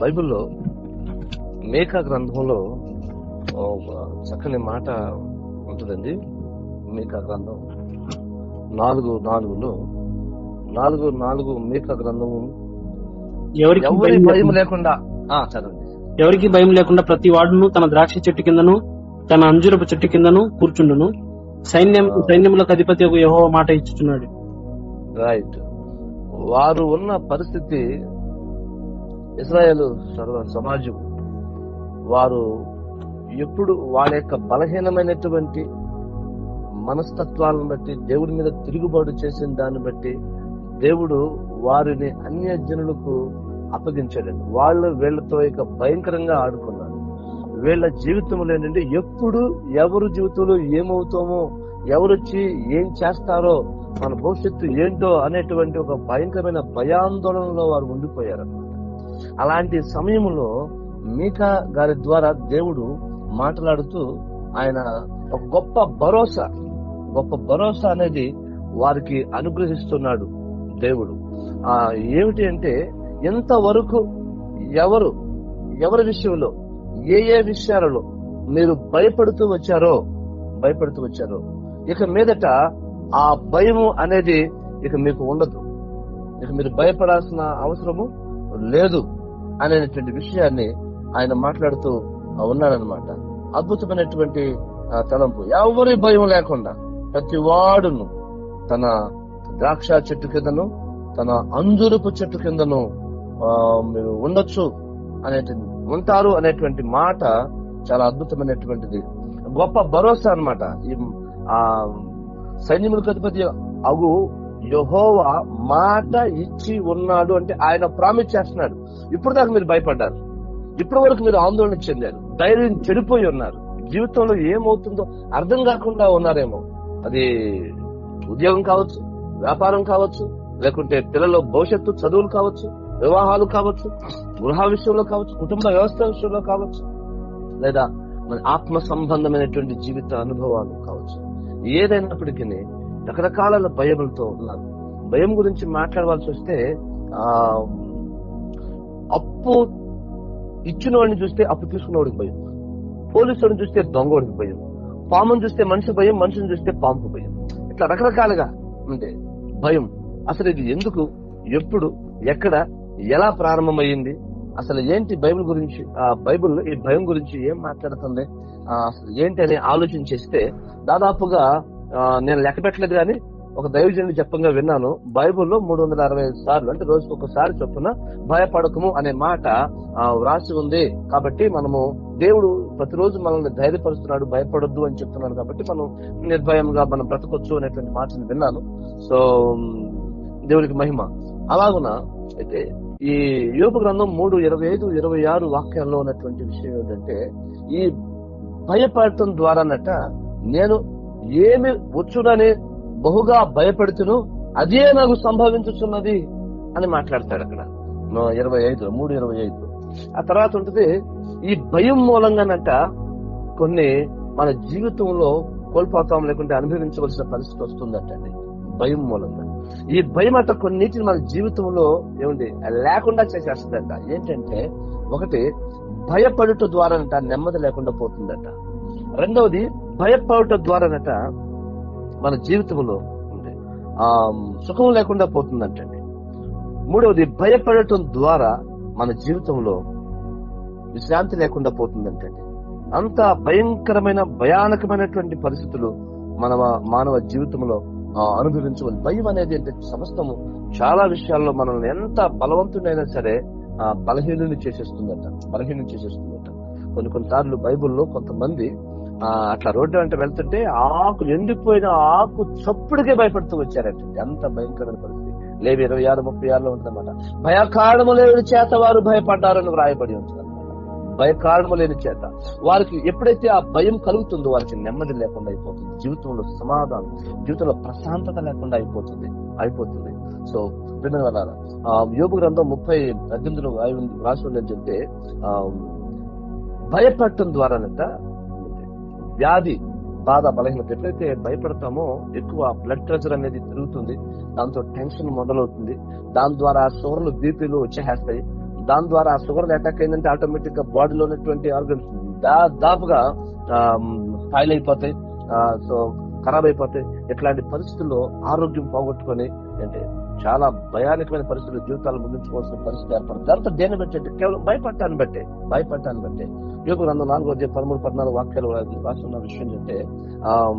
బైబిల్లో మేకా గ్రంథంలో చక్కని మాట ఉంటుందండి. మేకా గ్రంథం. నాలుగు నాలుగులో నాలుగు నాలుగు మేకా గ్రంథము. ఎవరికి ఎవరి భయం లేకుండా- చదవండి. ఎవరికి భయం లేకుండా ప్రతి వాడును తన ద్రాక్ష చెట్టు కిందను తన అంజురపు చెట్టు కిందను కూర్చుండును. సైన్యం సైన్యములకు అధిపతి ఒక యహో మాట ఇచ్చుచున్నాడు. రైట్ వారు ఉన్న పరిస్థితి ఇస్రాయేల్ సర్వ సమాజం వారు ఎప్పుడు వాళ్ళ యొక్క బలహీనమైనటువంటి మనస్తత్వాలను బట్టి దేవుడి మీద తిరుగుబాటు చేసిన దాన్ని బట్టి దేవుడు వారిని అన్య జనులకు అప్పగించాడండి వాళ్ళు వీళ్ళతో ఇక భయంకరంగా ఆడుకున్నారు. వీళ్ళ జీవితంలో ఏంటంటే ఎప్పుడు ఎవరు జీవితంలో ఏమవుతామో ఎవరొచ్చి ఏం చేస్తారో మన భవిష్యత్తు ఏంటో అనేటువంటి ఒక భయంకరమైన భయాందోళనలో వారు ఉండిపోయారు. అలాంటి సమయంలో మీకా గారి ద్వారా దేవుడు మాట్లాడుతూ ఆయన ఒక గొప్ప భరోసా గొప్ప భరోసా అనేది వారికి అనుగ్రహిస్తున్నాడు దేవుడు. ఆ ఏమిటి అంటే ఎంతవరకు ఎవరు ఎవరి విషయంలో ఏ ఏ విషయాలలో మీరు భయపడుతూ వచ్చారో భయపడుతూ వచ్చారో ఇక మీదట ఆ భయము అనేది ఇక మీకు ఉండదు. ఇక మీరు భయపడాల్సిన అవసరము లేదు అనేటువంటి విషయాన్ని ఆయన మాట్లాడుతూ ఉన్నాడనమాట అద్భుతమైనటువంటి తలంపు. ఎవరి భయం లేకుండా ప్రతి వాడును తన ద్రాక్ష చెట్టు కిందను తన అంజురుపు చెట్టు కిందను మీరు ఉండొచ్చు అనేటువంటి ఉంటారు అనేటువంటి మాట చాలా అద్భుతమైనటువంటిది. గొప్ప భరోసా అన్నమాట. ఈ ఆ సైన్యములకు అధిపతి అగు యహోవా మాట ఇచ్చి ఉన్నాడు అంటే ఆయన ప్రామిస్ చేస్తున్నాడు. ఇప్పుడు దాకా మీరు భయపడ్డారు. ఇప్పటి వరకు మీరు ఆందోళన చెందారు. ధైర్యం చెడిపోయి ఉన్నారు. జీవితంలో ఏమవుతుందో అర్థం కాకుండా ఉన్నారేమో. అది ఉద్యోగం కావచ్చు వ్యాపారం కావచ్చు లేకుంటే పిల్లల భవిష్యత్తు చదువులు కావచ్చు వివాహాలు కావచ్చు గృహ విషయంలో కావచ్చు కుటుంబ వ్యవస్థ విషయంలో కావచ్చు లేదా మన ఆత్మ సంబంధమైనటువంటి జీవిత అనుభవాలు కావచ్చు. ఏదైనప్పటికీ రకరకాల భయములతో ఉన్నారు. భయం గురించి మాట్లాడవలసి వస్తే ఆ అప్పు ఇచ్చిన వాడిని చూస్తే అప్పు తీసుకున్నవాడికి భయం. పోలీసుని చూస్తే దొంగవాడికి భయం. పాముని చూస్తే మనిషి భయం మనిషిని చూస్తే పాము భయం. ఇట్లా రకరకాలుగా అంటే భయం. అసలు ఇది ఎందుకు? ఎప్పుడు? ఎక్కడ? ఎలా ప్రారంభమైంది అసలు ఏంటి బైబిల్ గురించి ఆ బైబిల్ ఈ భయం గురించి ఏం మాట్లాడుతుంది? ఆ, అసలు ఏంటి అని ఆలోచన చేస్తే దాదాపుగా నేను లెక్క పెట్టలేదు కానీ ఒక దైవజనుడు చెప్పంగా విన్నాను. బైబిల్లో మూడు వందల అరవై ఐదు సార్లు అంటే రోజుకు ఒకసారి చొప్పున భయపడకము అనే మాట వ్రాసి ఉంది. కాబట్టి మనము దేవుడు ప్రతిరోజు మనల్ని ధైర్యపరుస్తున్నాడు భయపడొద్దు అని చెప్తున్నాడు కాబట్టి మనం నిర్భయంగా మనం బ్రతకొచ్చు అనేటువంటి మాటను విన్నాను. సో దేవుడికి దేవునికి మహిమ. అలాగున అయితే ఈ యోగ గ్రంథం మూడు ఇరవై ఐదు ఇరవై ఆరు వాక్యాల్లో ఉన్నటువంటి విషయం ఏంటంటే ఈ భయపడటం ద్వారానట నేను ఏమి వచ్చునని బహుగా భయపెడుతును అదే నాకు సంభవించుచున్నది అని మాట్లాడతాడు అక్కడ. ఇరవై ఐదు మూడు ఇరవై ఐదు. ఆ తర్వాత ఉంటుంది ఈ భయం మూలంగానంట కొన్ని మన జీవితంలో కోల్పోతాం లేకుంటే అనుభవించవలసిన పరిస్థితి వస్తుందటండి భయం మూలంగా. ఈ భయం అంట కొన్నిటిని మన జీవితంలో ఏముంది లేకుండా చేసేస్తుందంట. ఏంటంటే ఒకటి భయపడుట ద్వారానట నెమ్మది లేకుండా పోతుందట. రెండవది భయపడుట ద్వారానట మన జీవితంలో ఉండే ఆ సుఖం లేకుండా పోతుందంటండి. మూడవది భయపడటం ద్వారా మన జీవితంలో విశ్రాంతి లేకుండా పోతుందంటండి. అంత భయంకరమైన భయానకమైనటువంటి పరిస్థితులు మన మానవ జీవితంలో ఆ, అనుభవించవాలి. భయం అనేది ఏంటంటే సమస్తము చాలా విషయాల్లో మనల్ని ఎంత బలవంతుడైనా సరే బలహీనుని చేసేస్తుందట బలహీనం చేసేస్తుందట. కొన్ని కొన్నిసార్లు బైబిల్లో కొంతమంది అట్లా రోడ్డు వెంట వెళ్తుంటే ఆకు ఎండిపోయిన ఆకు చప్పుడుకే భయపడుతూ వచ్చారంటే. అంత భయంకరమైన పరిస్థితి. లేవి ఇరవై ఆరు ముప్పై ఆరులో ఉంటుందన్నమాట భయకారణము లేని చేత వారు భయపడ్డారని వ్రాయబడి ఉంటుంది భయకారణము లేని చేత. వారికి ఎప్పుడైతే ఆ భయం కలుగుతుందో వారికి నెమ్మది లేకుండా అయిపోతుంది. జీవితంలో సమాధానం జీవితంలో ప్రశాంతత లేకుండా అయిపోతుంది. అయిపోతుంది. సో విన్న వల్ల యోగు గ్రంథం ముప్పై పద్దెనిమిదిలో రాసి ఉంది చెప్తే ఆ, భయపడటం ద్వారానంట వ్యాధి బాధ బలహీనత ఎప్పుడైతే భయపడతామో ఎక్కువ బ్లడ్ ప్రెషర్ అనేది పెరుగుతుంది దాంతో టెన్షన్ మొదలవుతుంది. దాని ద్వారా షుగర్లు బీపీలు వచ్చేస్తాయి. దాని ద్వారా ఆ షుగర్ అటాక్ అయిందంటే ఆటోమేటిక్గా బాడీలో ఉన్నటువంటి ఆర్గన్స్ దాదాపుగా ఫైల్ అయిపోతాయి. సో ఖరాబ్ అయిపోతాయి. ఇట్లాంటి పరిస్థితుల్లో ఆరోగ్యం పోగొట్టుకొని అంటే చాలా భయానకమైన పరిస్థితులు జీవితాలు ముగించుకోవాల్సిన పరిస్థితి ఏర్పడుతుంది. అంతా దేని బట్టి అంటే కేవలం భయపడటాన్ని బట్టే భయపడటాన్ని బట్టే. యోగు రెండు నాలుగో పదమూడు పద్నాలుగు వాక్యాలు రాస్తున్న విషయం అంటే ఆ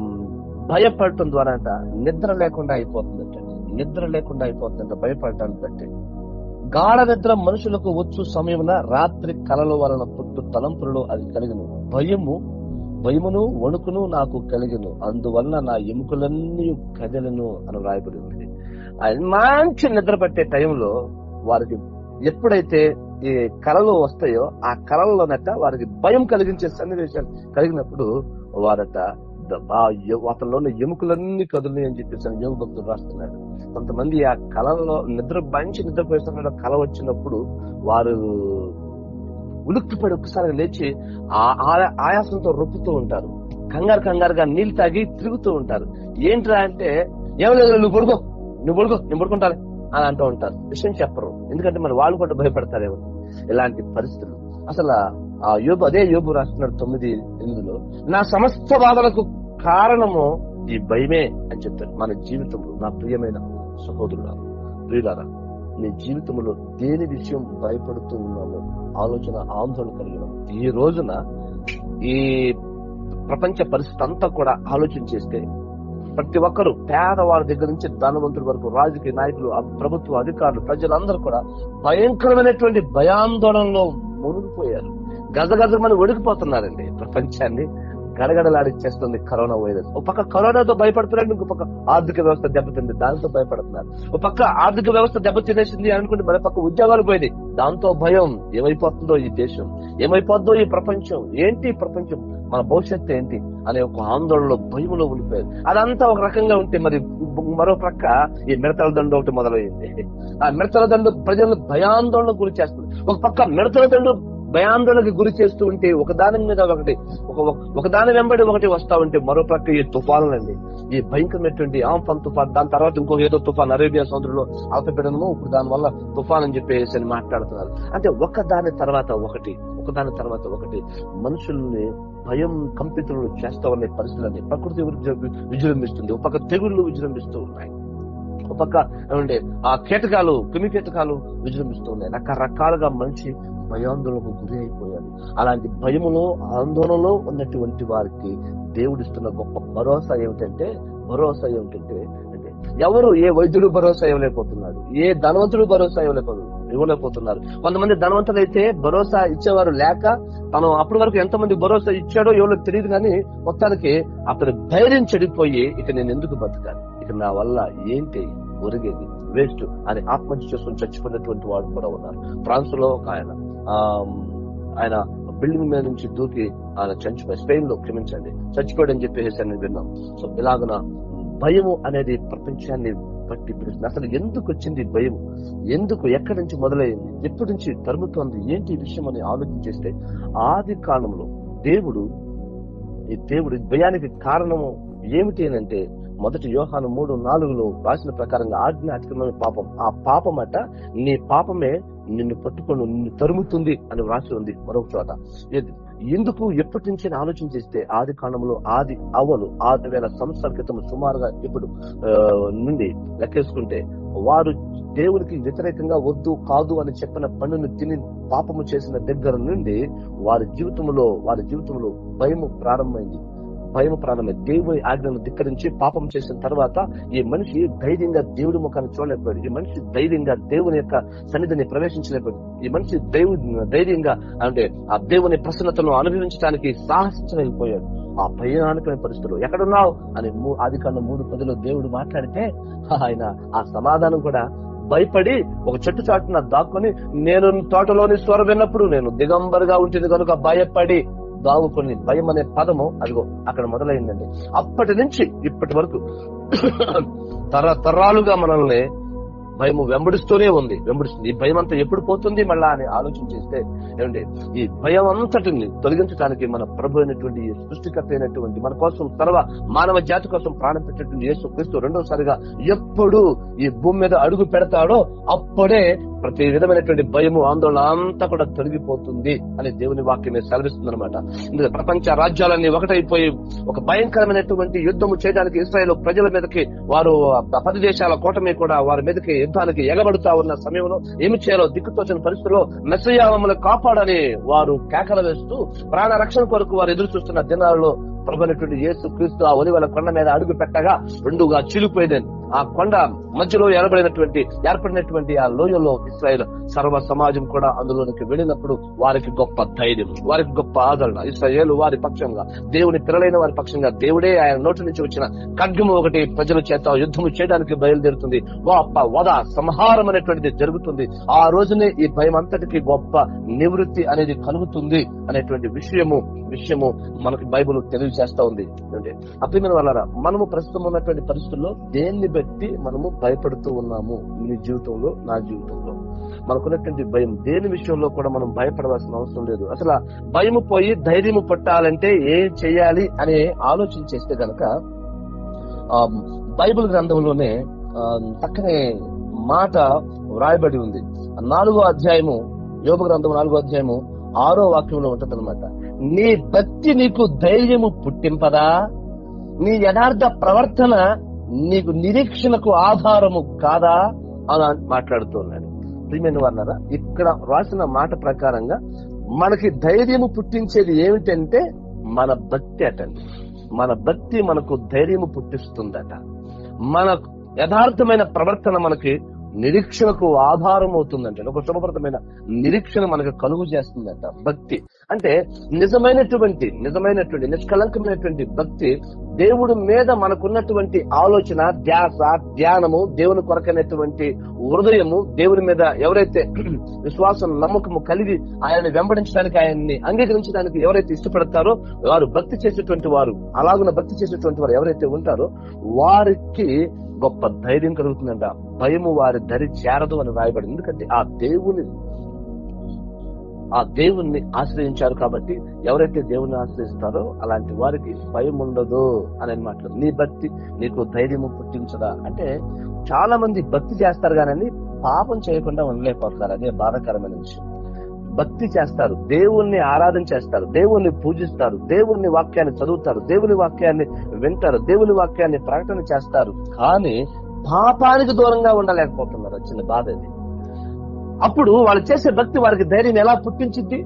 భయపడటం ద్వారా అంట నిద్ర లేకుండా అయిపోతుందంట. నిద్ర లేకుండా అయిపోతుందంట భయపడటాన్ని బట్టి. గాఢ నిద్ర మనుషులకు వచ్చు సమయమున రాత్రి కలల వలన పుట్టు తలంపులలో అది కలిగిన. భయము భయమును వణుకును నాకు కలిగిను. అందువలన నా ఎముకలన్నీ కదలను అని రాయబడింది. ఆయన మంచి నిద్ర పట్టే టైంలో వారికి ఎప్పుడైతే ఈ కళలు వస్తాయో ఆ కళల్లోనట వారికి భయం కలిగించే సన్నివేశాలు కలిగినప్పుడు వారట అతనిలోని ఎముకలన్నీ కదులు అని చెప్పేసి యోగ భక్తులు రాస్తున్నాడు. కొంతమంది ఆ కళలో నిద్ర మంచి నిద్రపోయిస్తున్నాడు కళ వచ్చినప్పుడు వారు ఉలుక్కిపడి ఒక్కసారి లేచి ఆయాసంతో రొప్పుతూ ఉంటారు. కంగారు కంగారుగా నీళ్ళు తాగి తిరుగుతూ ఉంటారు. ఏంట్రా అంటే ఏం లేదు నువ్వు పడుకో. నువ్వు పడుకో నేను పడుకుంటాను అని అంటూ ఉంటారు. విషయం చెప్పరు. ఎందుకంటే మరి వాళ్ళు కూడా భయపడతారేమో. ఇలాంటి పరిస్థితులు. అసలు ఆ యోబు అదే యోబు రాస్తున్నాడు తొమ్మిది ఎనిమిదిలో. నా సమస్త బాధలకు కారణము ఈ భయమే అని చెప్తారు మన జీవితంలో నా ప్రియమైన సహోదరుల ప్రియులారా నీ జీవితంలో దేని విషయం భయపడుతూ ఉన్నామో ఆలోచన ఆందోళన కలిగిన ఈ రోజున ఈ ప్రపంచ పరిస్థితి అంతా కూడా ఆలోచన చేస్తే ప్రతి ఒక్కరు పేదవారి దగ్గర నుంచి ధనవంతుల వరకు రాజకీయ నాయకులు ప్రభుత్వ అధికారులు ప్రజలందరూ కూడా భయంకరమైనటువంటి భయాందోళనలో మునిగిపోయారు. గజగజమని ఒడికిపోతున్నారండి ప్రపంచాన్ని. గడగడలాడించేస్తుంది కరోనా వైరస్. ఒక పక్క కరోనాతో భయపడుతున్నాడు ఇంకో పక్క ఆర్థిక వ్యవస్థ దెబ్బతింది దాంతో భయపడుతున్నారు. ఒక పక్క ఆర్థిక వ్యవస్థ దెబ్బతినేసింది అనుకుంటే మన పక్క ఉద్యోగాలు పోయింది. దాంతో భయం ఏమైపోతుందో ఈ దేశం? ఏమైపోతుందో ఈ ప్రపంచం? ఏంటి ప్రపంచం? మన భవిష్యత్తు ఏంటి? అనే ఒక ఆందోళనలో భయంలో ఉండిపోయారు. అదంతా ఒక రకంగా ఉంటే మరి మరో ప్రక్క ఈ మిడతల దండు ఒకటి మొదలైంది. ఆ మిడతల దండు ప్రజలను భయాందోళన గురి చేస్తుంది. ఒక పక్క మిడతల దండు భయాందోళనకి గురి చేస్తూ ఉంటే ఒకదాని మీద ఒకటి ఒకదాని వెంబడి ఒకటి వస్తా ఉంటే మరో ప్రక్క ఈ తుఫానులండి. ఈ భయంకరమైనటువంటి ఆంఫాన్ తుఫాన్ దాని తర్వాత ఇంకో ఏదో తుఫాన్ అరేబియా సముద్రంలో అల్పపీడనము ఇప్పుడు దాని వల్ల తుఫాన్ అని చెప్పేసి అని మాట్లాడుతున్నారు. అంటే ఒకదాని తర్వాత ఒకటి ఒకదాని తర్వాత ఒకటి మనుషుల్ని భయం కంపితులు చేస్తా ఉన్న పరిస్థితులని ప్రకృతి విజృంభిస్తుంది. ఒక తెగుళ్ళు విజృంభిస్తూ ఉన్నాయి. ఒక పక్క ఏమంటే ఆ కీటకాలు క్రిమి కీటకాలు విజృంభిస్తూ ఉన్నాయి. రకరకాలుగా మనిషి భయాందోళనకు గురి అయిపోయాడు. అలాంటి భయములో ఆందోళనలో ఉన్నటువంటి వారికి దేవుడిస్తున్న గొప్ప భరోసా ఏమిటంటే భరోసా ఏమిటంటే అంటే ఎవరు ఏ వైద్యుడు భరోసా ఇవ్వలేకపోతున్నాడు ఏ ధనవంతుడు భరోసా ఇవ్వలేకపోతున్నాడు ఇవ్వలేకపోతున్నారు. కొంతమంది ధనవంతులు అయితే భరోసా ఇచ్చేవారు లేక తను అప్పటి వరకు ఎంతమంది భరోసా ఇచ్చాడో ఎవరో తెలియదు కానీ మొత్తానికి అతను ధైర్యం చెడిపోయి ఇక నేను ఎందుకు బతకాలి? ఇక నా వల్ల ఏంటి? ఒరిగేది వేస్ట్. అని ఆత్మహత్య చేసుకుని చచ్చిపోయినటువంటి వాడు కూడా ఉన్నారు. ఫ్రాన్స్లో ఒక ఆయన ఆయన బిల్డింగ్ మీద నుంచి దూకి ఆయన చచ్చిపోయి స్పెయిన్లో క్షమించండి చచ్చిపోయాడు అని చెప్పేసి అని విన్నాం. సో ఇలాగన భయము అనేది ప్రపంచాన్ని పట్టి పిలుస్తుంది అసలు ఎందుకు వచ్చింది భయం ఎందుకు ఎక్కడి నుంచి మొదలైంది? ఎప్పటి నుంచి తరుముతోంది? ఏంటి విషయం అని ఆలోచించేస్తే ఆది కాలంలో దేవుడు ఈ దేవుడు భయానికి కారణము ఏమిటి అంటే మొదటి యోహాను మూడు నాలుగులో రాసిన ప్రకారంగా ఆజ్ఞ అతిక్రమమే పాపం. ఆ పాపం అట నీ పాపమే నిన్ను పట్టుకొని నిన్ను తరుముతుంది అని వ్రాసి ఉంది మరొక చోట. ఎందుకు ఎప్పటి నుంచి ఆలోచన చేస్తే ఆది కాలంలో ఆది అవలు ఆరు వేల సంవత్సరాల క్రితం సుమారుగా ఇప్పుడు నుండి లెక్కేసుకుంటే వారు దేవుడికి వ్యతిరేకంగా వద్దు కాదు అని చెప్పిన పనులు తిని పాపము చేసిన దగ్గర నుండి వారి జీవితంలో వారి జీవితంలో భయము ప్రారంభమైంది. భయం ప్రాణమే. దేవుని ఆజ్ఞను ధిక్కరించి పాపం చేసిన తర్వాత ఈ మనిషి ధైర్యంగా దేవుడి ముఖాన్ని చూడలేకపోయాడు. ఈ మనిషి ధైర్యంగా దేవుని యొక్క సన్నిధిని ప్రవేశించలేకపోయాడు. ఈ మనిషి దేవు ధైర్యంగా అంటే ఆ దేవుని ప్రసన్నతను అనుభవించడానికి సాహసించలేకపోయాడు. ఆ భయానకమైన పరిస్థితులు ఎక్కడున్నావు? అని ఆది కన్నా మూడు పదిలో దేవుడు మాట్లాడితే ఆయన ఆ సమాధానం కూడా భయపడి ఒక చెట్టు చాటున దాక్కుని నేను తోటలోని స్వరం విన్నప్పుడు నేను దిగంబరుగా ఉంటుంది కనుక భయపడి దావుకొని భయం అనే పదము అదిగో అక్కడ మొదలైందండి. అప్పటి నుంచి ఇప్పటి వరకు తరతరాలుగా మనల్ని భయము వెంబడిస్తూనే ఉంది. వెంబడిస్తుంది. ఈ భయం అంతా ఎప్పుడు పోతుంది? మళ్ళా అని ఆలోచన చేస్తే ఏమంటే ఈ భయం అంతటిని తొలగించడానికి మన ప్రభు అయినటువంటి సృష్టికర్త అయినటువంటి మన కోసం సర్వ మానవ జాతి కోసం ప్రాణం పెట్టినటువంటి యేసు క్రీస్తు రెండోసారిగా ఎప్పుడు ఈ భూమి మీద అడుగు పెడతాడో అప్పుడే ప్రతి విధమైనటువంటి భయము ఆందోళన అంతా కూడా తొలగిపోతుంది అని దేవుని వాక్యం సెలవిస్తుంది అనమాట ప్రపంచ రాజ్యాలన్నీ ఒకటైపోయి ఒక భయంకరమైనటువంటి యుద్ధము చేయడానికి ఇస్రాయేల్ ప్రజల మీదకి వారు పది దేశాల కూటమి కూడా వారి మీదకి యుద్ధానికి ఎగబడుతా ఉన్న సమయంలో ఏమి చేయాలో దిక్కుతోచిన పరిస్థితుల్లో మెస్సయ్య కాపాడని వారు కేకలు వేస్తూ ప్రాణ రక్షణ కొరకు వారు ఎదురు చూస్తున్న దినాలలో ప్రభునటువంటి యేసు క్రీస్తు ఆ ఒలివల కొండ మీద అడుగు పెట్టగా రెండుగా చిలిపోయేదని ఆ కొండ మధ్యలో ఏర్పడినటువంటి ఏర్పడినటువంటి ఆ లోయలో ఇస్రాయల్ సర్వ సమాజం కూడా అందులోనికి వెళ్ళినప్పుడు వారికి గొప్ప ధైర్యం వారికి గొప్ప ఆదరణ. ఇస్రాయేల్ వారి పక్షంగా దేవుని పిల్లలైన వారి పక్షంగా దేవుడే ఆయన నోటి నుంచి వచ్చిన ఖడ్గము ఒకటి ప్రజల చేత యుద్ధము చేయడానికి బయలుదేరుతుంది. గొప్ప వద సంహారం అనేటువంటిది జరుగుతుంది. ఆ రోజునే ఈ భయం అంతటికి గొప్ప నివృత్తి అనేది కలుగుతుంది అనేటువంటి విషయము విషయము మనకి బైబుల్ తెలియజేస్తా ఉంది. అంటే అప్రియమైన వాళ్ళారా మనము ప్రస్తుతం ఉన్నటువంటి పరిస్థితుల్లో దేన్ని పెట్టి మనము భయపడుతూ ఉన్నాము నీ జీవితంలో నా జీవితంలో. మనకున్నటువంటి భయం దేని విషయంలో కూడా మనం భయపడవలసిన అవసరం లేదు. అసలు భయం పోయి ధైర్యము పట్టాలంటే ఏం చేయాలి అనే ఆలోచన చేస్తే గనక ఆ, బైబిల్ గ్రంథంలోనే ఆ, చక్కని మాట వ్రాయబడి ఉంది. నాలుగో అధ్యాయము యోగ గ్రంథం నాలుగో అధ్యాయము ఆరో వాక్యంలో ఉంటది నీ భక్తి నీకు ధైర్యము పుట్టింపదా? నీ యథార్థ ప్రవర్తన నీకు నిరీక్షణకు ఆధారము కాదా అని మాట్లాడుతున్నాడు. ప్రియమైన వాళ్ళరా ఇక్కడ రాసిన మాట ప్రకారంగా మనకి ధైర్యము పుట్టించేది ఏమిటంటే మన భక్తి అటండి మన భక్తి మనకు ధైర్యము పుట్టిస్తుందట. మన యథార్థమైన ప్రవర్తన మనకి నిరీక్షణకు ఆధారం అవుతుందంటే ఒక శుభప్రదమైన నిరీక్షణ మనకు కలుగు చేస్తుందంట భక్తి. అంటే నిజమైనటువంటి నిజమైనటువంటి నిష్కలంకమైనటువంటి భక్తి దేవుడి మీద మనకున్నటువంటి ఆలోచన ధ్యాస ధ్యానము దేవుని కొరకైనటువంటి హృదయము దేవుని మీద ఎవరైతే విశ్వాసం నమ్మకము కలిగి ఆయన్ని వెంబడించడానికి ఆయన్ని అంగీకరించడానికి ఎవరైతే ఇష్టపడతారో వారు భక్తి చేసేటువంటి వారు అలాగున భక్తి చేసేటువంటి వారు ఎవరైతే ఉంటారో వారికి గొప్ప ధైర్యం కలుగుతుందంట. భయము వారి దరి చేరదు అని రాయబడింది ఎందుకంటే ఆ దేవుని ఆ దేవుణ్ణి ఆశ్రయించారు కాబట్టి ఎవరైతే దేవుని ఆశ్రయిస్తారో అలాంటి వారికి భయం ఉండదు అని అనమాట నీ భక్తి నీకు ధైర్యము పుట్టించదా? అంటే చాలా మంది భక్తి చేస్తారు కానీ పాపం చేయకుండా ఉండలేకపోతున్నారు. అదే బాధాకరమైన విషయం. భక్తి చేస్తారు. దేవుణ్ణి ఆరాధన చేస్తారు. దేవుణ్ణి పూజిస్తారు. దేవుని వాక్యాన్ని చదువుతారు. దేవుని వాక్యాన్ని వింటారు. దేవుని వాక్యాన్ని ప్రకటన చేస్తారు. కానీ పాపానికి దూరంగా ఉండలేకపోతున్నారు. చిన్న బాధ ఇది. అప్పుడు వాళ్ళు చేసే భక్తి వారికి ధైర్యం ఎలా పుట్టించింది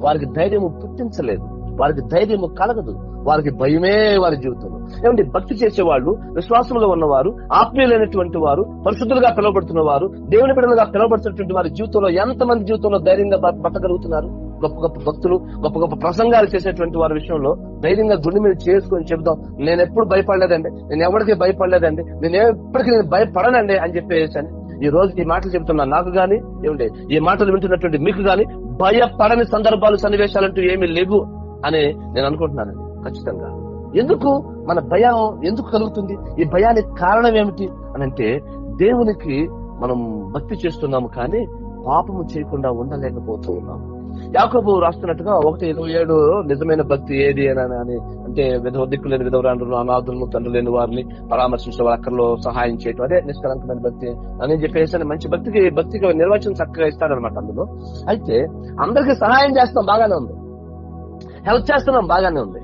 వారికి ధైర్యం పుట్టించలేదు. వారికి ధైర్యము కలగదు. వారికి భయమే వారి జీవితంలో. ఏమంటే భక్తి చేసేవాళ్ళు విశ్వాసంలో ఉన్నవారు ఆత్మీయులైనటువంటి వారు పరిశుద్ధులుగా పిలువబడుతున్న వారు దేవుని బిడ్డలుగా పిలువబడుతున్నటువంటి వారి జీవితంలో ఎంతమంది జీవితంలో ధైర్యంగా బతకగలుగుతున్నారు? గొప్ప గొప్ప భక్తులు గొప్ప గొప్ప ప్రసంగాలు చేసేటువంటి వారి విషయంలో ధైర్యంగా గుండె మీద చేసుకొని చెబుదాం నేను ఎప్పుడు భయపడలేదండి నేను ఎవరికి భయపడలేదండి నేను ఎప్పటికీ నేను భయపడనండి అని చెప్పేసి ఈ రోజు ఈ మాటలు చెబుతున్నా నాకు గాని ఏమంటే ఈ మాటలు వింటున్నటువంటి మీకు గాని భయపడని సందర్భాలు సన్నివేశాలంటూ ఏమీ లేవు. అని నేను అనుకుంటున్నానండి ఖచ్చితంగా. ఎందుకు? మన భయం ఎందుకు కలుగుతుంది? ఈ భయానికి కారణం ఏమిటి అని అంటే దేవునికి మనం భక్తి చేస్తున్నాము కానీ పాపము చేయకుండా ఉండలేకపోతూ ఉన్నాము యాకోబు రాస్తున్నట్టుగా ఒకటి ఇరవై ఏడు నిజమైన భక్తి ఏది అని అని అంటే విధవ దిక్కులేని విధవరాండ్రులు అనాథులను తండ్రి లేని వారిని పరామర్శించడం వారి అక్కర్లో సహాయం చేయటం అదే నిష్కలంకమైన భక్తి అని చెప్పేసి మంచి భక్తికి భక్తికి నిర్వచనం చక్కగా ఇస్తాడనమాట అందులో. అయితే అందరికి సహాయం చేస్తాం బాగానే ఉంది. హెల్ప్ చేస్తున్నాం బాగానే ఉంది.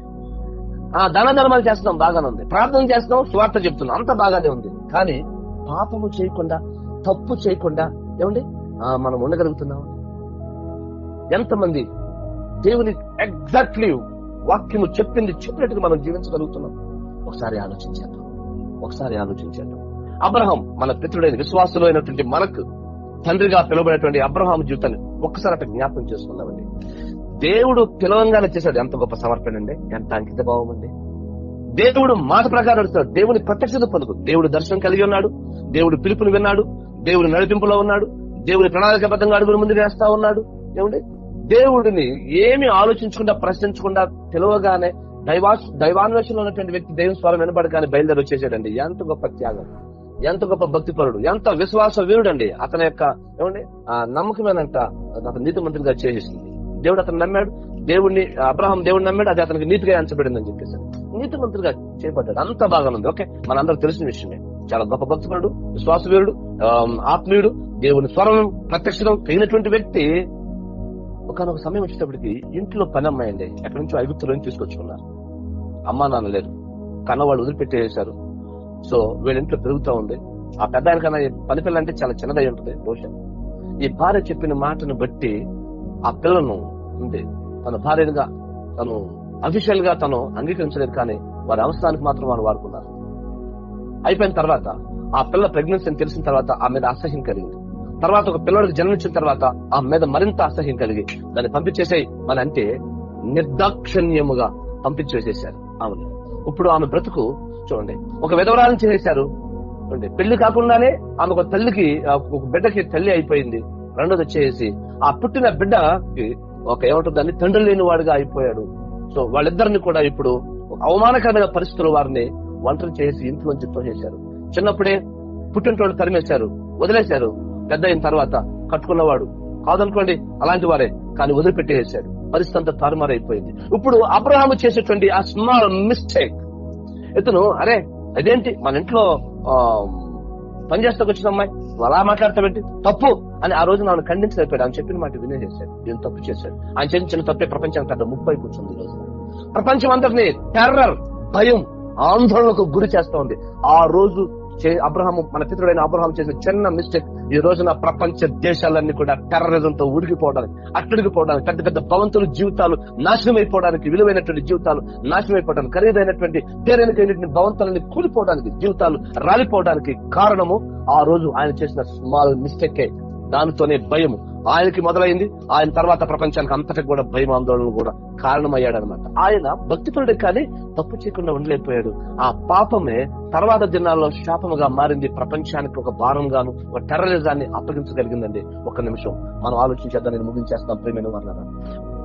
ఆ దాన ధర్మాలు చేస్తున్నాం బాగానే ఉంది. ప్రార్థన చేస్తున్నాం స్వార్థ చెప్తున్నాం అంత బాగానే ఉంది. కానీ పాపము చేయకుండా తప్పు చేయకుండా ఏమండి? ఆ, మనం ఉండగలుగుతున్నాం ఎంతమంది దేవుని ఎగ్జాక్ట్లీ వాక్యము చెప్పింది చెప్పినట్టుగా మనం జీవించగలుగుతున్నాం? ఒకసారి ఆలోచించేద్దాం ఒకసారి ఆలోచించేద్దాం అబ్రహం మన పితృడైన విశ్వాసులు అయినటువంటి మనకు తండ్రిగా పిలువబడేటువంటి అబ్రహాం జీవితాన్ని ఒక్కసారి అట్లా జ్ఞాపం చేసుకుందామండి. దేవుడు పిలవంగానే చేశాడు. ఎంత గొప్ప సమర్పణ అండి. ఎంత అంకిత భావం అండి. దేవుడు మాట ప్రకారం నడుస్తాడు. దేవుని ప్రత్యక్షత పొందుకు. దేవుడు దర్శనం కలిగి ఉన్నాడు. దేవుడు పిలుపుని విన్నాడు. దేవుడు నడిపింపులో ఉన్నాడు. దేవుని ప్రణాళికబద్ధంగా అడుగులు ముందు వేస్తా ఉన్నాడు. ఏమండి? దేవుడిని ఏమి ఆలోచించకుండా ప్రశ్నించకుండా తెలియగానే దైవా దైవాన్వేషణలో ఉన్నటువంటి వ్యక్తి దైవం స్వరం వినబడగానే బయలుదేరి వచ్చేసాడండి. ఎంత గొప్ప త్యాగం. ఎంత గొప్ప భక్తి పరుడు ఎంత విశ్వాస వీరుడండి. అతని యొక్క ఏమండి? ఆ నమ్మకమేనంట అతను నీతి మంత్రిగా చేసేసింది. దేవుడు అతను నమ్మాడు. దేవుడిని అబ్రహం దేవుడు నమ్మాడు. అది అతనికి నీతిగా ఎంచబడింది అని చెప్పేసి. నీతి మంత్రిగా చేయబడ్డాడు. అంత బాగా ఉంది. ఓకే? మనందరూ తెలిసిన విషయమే. చాలా గొప్ప భక్తుడు విశ్వాసవీరుడు ఆత్మీయుడు దేవుని స్వరం ప్రత్యక్షం కలిగినటువంటి వ్యక్తి. ఒకనొక సమయం వచ్చేటప్పటికి ఇంట్లో పని అమ్మాయండి. ఎక్కడి నుంచో ఐగుప్తులో తీసుకొచ్చుకున్నారు. అమ్మా నాన్న లేరు. కన్నవాళ్ళు వదిలిపెట్టేశారు. సో వీళ్ళ ఇంట్లో పెరుగుతా ఉంది. ఆ పెద్ద ఆయన కన్నా పని పిల్ల అంటే చాలా చిన్నదై ఉంటుంది. బహుశా. ఈ భార్య చెప్పిన మాటను బట్టి ఆ పిల్లను అంటే తన భార్యగా తను అఫీషియల్గా తను అంగీకరించలేదు కానీ వారి అవసరానికి మాత్రం వారు వాడుకున్నారు. అయిపోయిన తర్వాత ఆ పిల్ల ప్రెగ్నెన్సీ అని తెలిసిన తర్వాత ఆ మీద అసహ్యం కలిగింది. తర్వాత ఒక పిల్లడికి జన్మించిన తర్వాత ఆ మీద మరింత అసహ్యం కలిగి దాన్ని పంపించేసాయి మన అంటే నిర్దాక్షణ్యముగా పంపించేసేసారు ఆమెను. ఇప్పుడు ఆమె బ్రతుకు చూడండి ఒక విధవరాలను చేసేసారు చూడండి పెళ్ళి కాకుండానే ఆమె ఒక తల్లికి ఆ, ఒక బిడ్డకి తల్లి అయిపోయింది. రెండోది వచ్చేసి ఆ పుట్టిన బిడ్డ ఒక ఏమంటుందని తండ్రి లేని వాడిగా అయిపోయాడు. సో వాళ్ళిద్దరిని కూడా ఇప్పుడు అవమానకరమైన పరిస్థితులు వారిని ఒంటరి చేసి ఇంట్లోంచి తోసేశారు. చిన్నప్పుడే పుట్టినటువంటి తరిమేశారు వదిలేశారు. పెద్ద అయిన తర్వాత కట్టుకున్నవాడు. కాదనుకోండి అలాంటి వారే కానీ వదిలిపెట్టేసాడు పరిస్థితి అంతా తారుమారైపోయింది. ఇప్పుడు అబ్రహాము చేసేటువంటి ఆ స్మాల్ మిస్టేక్ ఇతను అరే అదేంటి? మన ఇంట్లో ఆ, పని చేస్తాకు వచ్చిన అమ్మాయి. అలా మాట్లాడతాబెట్టి తప్పు. అని ఆ రోజు నన్ను ఖండించలేకపోయాడు ఆయన చెప్పిన మాట వినేసేసాడు నేను తప్పు చేశాడు ఆయన చేసిన చిన్న తప్పే ప్రపంచానికి పెద్ద ముప్పై కూర్చుంది రోజు. ప్రపంచం అందరినీ టెర్రర్ భయం ఆందోళనకు గురి చేస్తా ఉంది ఆ రోజు అబ్రహం మన పితృడైన అబ్రహం చేసిన చిన్న మిస్టేక్ ఈ రోజున ప్రపంచ దేశాలన్నీ కూడా టెర్రరిజం తో ఉడికిపోవడానికి పెద్ద పెద్ద భవంతులు జీవితాలు నాశనం అయిపోవడానికి విలువైనటువంటి జీవితాలు నాశనం అయిపోవడానికి ఖరీదైనటువంటి పేరైనటువంటి భవంతులని కూలిపోవడానికి జీవితాలు రాలిపోవడానికి కారణము ఆ రోజు ఆయన చేసిన స్మాల్ మిస్టేకే దానితోనే భయం ఆయనకి మొదలైంది. ఆయన తర్వాత ప్రపంచానికి అంతటి కూడా భయం ఆందోళన కూడా కారణమయ్యాడు అనమాట ఆయన భక్తిపరుడు కానీ తప్పు చేయకుండా ఉండలేకపోయాడు. ఆ పాపమే తర్వాత దినాల్లో శాపముగా మారింది. ప్రపంచానికి ఒక భారంగాను ఒక టెర్రరిజాన్ని అప్పగించగలిగిందండి. ఒక నిమిషం. మనం ఆలోచించేద్దాం నేను ముగించేస్తాం ప్రేమైన వాళ్ళ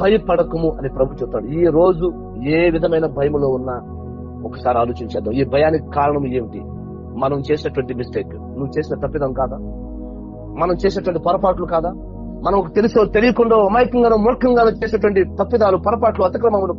భయపడకము అని ప్రభు చెప్తాడు. ఈ రోజు ఏ విధమైన భయములో ఉన్నా ఒకసారి ఆలోచించేద్దాం. ఈ భయానికి కారణం ఏమిటి? మనం చేసినటువంటి మిస్టేక్. నువ్వు చేసిన తప్పిదం కాదా? మనం చేసేటువంటి పొరపాట్లు కాదా? మనకు తెలుసో తెలియకుండా అమాయకంగానో మూర్ఖంగానో చేసేటువంటి తప్పిదాలు పొరపాట్లు అతిక్రమములు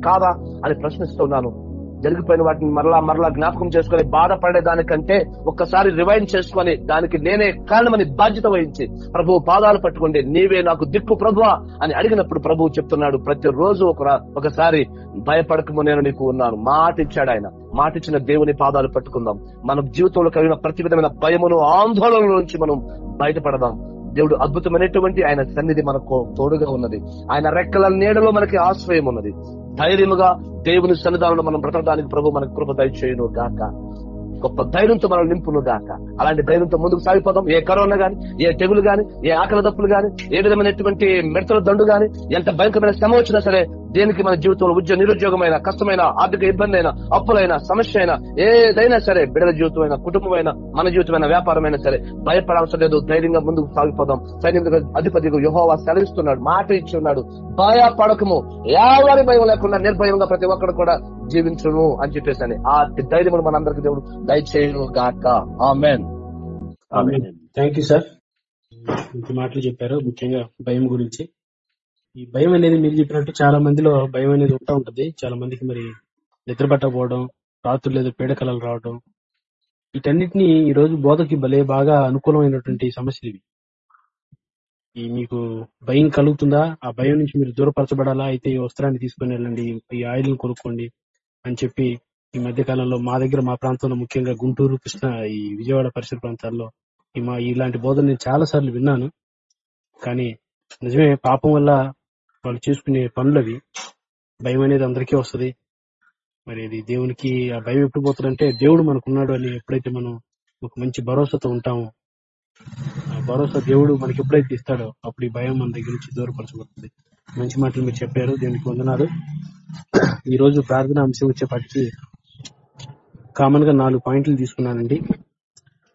కాదా అని ప్రశ్నిస్తున్నాను. జరిగిపోయిన వాటిని మరలా మరలా జ్ఞాపకం చేసుకుని బాధపడే దానికంటే ఒక్కసారి రివైండ్ చేసుకొని దానికి నేనే కారణమని బాధ్యత వహించి ప్రభు పాదాలు పట్టుకుంటే నీవే నాకు దిక్కు ప్రభు అని అడిగినప్పుడు ప్రభువు చెప్తున్నాడు. ప్రతిరోజు ఒక ఒకసారి భయపడకము నేను నీకు ఉన్నాను. మాట ఇచ్చాడు ఆయన. మాట ఇచ్చిన దేవుని పాదాలు పట్టుకుందాం. మన జీవితంలో కలిగిన ప్రతి విధమైన భయమును ఆందోళన నుంచి మనం బయటపడదాం. దేవుడు అద్భుతమైనటువంటి ఆయన సన్నిధి మనకు తోడుగా ఉన్నది. ఆయన రెక్కల నీడలో మనకి ఆశ్రయం ఉన్నది. ధైర్యముగా దేవుని సన్నిధానంలో మనం బ్రతకడానికి ప్రభు మనకు కృప దయచేయును గాక. గొప్ప ధైర్యంతో మనం నింపును గాక. అలాంటి ధైర్యంతో ముందుకు సాగిపోదాం. ఏ కరోనా గాని ఏ తెగులు గాని ఏ ఆకలి దప్పులు గాని ఏ విధమైనటువంటి మిడతల దండు గాని ఎంత భయంకరమైన శ్రమ వచ్చినా సరే దేనికి మన జీవితంలో ఉద్యోగ నిరుద్యోగమైన కష్టమైన ఆర్థిక ఇబ్బంది అయినా అప్పులైనా సమస్య అయినా ఏదైనా సరే బిడ్డల జీవితం అయినా కుటుంబం అయినా మన జీవితమైన వ్యాపారమైనా సరే భయపడాల్సిన లేదు. ధైర్యంగా ముందుకు సాగిపోదాం. సైనిక అధిపతిగా యహోవా సెలవిస్తున్నాడు మాట ఇచ్చి ఉన్నాడు. భయపడకము. ఎవరి భయం లేకుండా నిర్భయంగా ప్రతి ఒక్కరు కూడా జీవించును అని చెప్పేసి అని. ఆ ధైర్యం మనందరికి దేవుడు దయచేయను గాక. ఆమెన్. Thank you sir. మంచి మాటలు చెప్పారు. ముఖ్యంగా భయం గురించి. ఈ భయం అనేది మీరు చెప్పినట్టు చాలా మందిలో భయం అనేది ఉంటా ఉంటది. చాలా మందికి మరి నిద్ర పట్టకపోవడం రాత్రులు లేదా పీడకలలు రావడం వీటన్నిటిని ఈ రోజు బోధకి భలే బాగా అనుకూలమైనటువంటి సమస్యలు ఇవి. ఈ మీకు భయం కలుగుతుందా? ఆ భయం నుంచి మీరు దూరపరచబడాలా? అయితే ఈ వస్త్రాన్ని తీసుకుని వెళ్ళండి ఈ ఆయిల్ కొనుక్కోండి అని చెప్పి ఈ మధ్య కాలంలో మా దగ్గర మా ప్రాంతంలో ముఖ్యంగా గుంటూరు కృష్ణ ఈ విజయవాడ పరిసర ప్రాంతాల్లో ఈ మా ఇలాంటి బోధన నేను చాలా సార్లు విన్నాను. కానీ నిజమే పాపం వల్ల వాళ్ళు చేసుకునే పనులు అవి భయం అనేది అందరికీ వస్తది. మరి ఇది దేవునికి ఆ భయం ఎప్పుడు పోతుందంటే దేవుడు మనకున్నాడు అని ఎప్పుడైతే మనం ఒక మంచి భరోసాతో ఉంటామో ఆ భరోసా దేవుడు మనకి ఎప్పుడైతే ఇస్తాడో అప్పుడు ఈ భయం మన దగ్గర నుంచి దూరపరచబడుతుంది. మంచి మాటలు మీరు చెప్పారు దేవునికి వందనాలు. ఈ రోజు ప్రార్థన అంశం వచ్చేపాటికి కామన్గా నాలుగు పాయింట్లు తీసుకున్నానండి.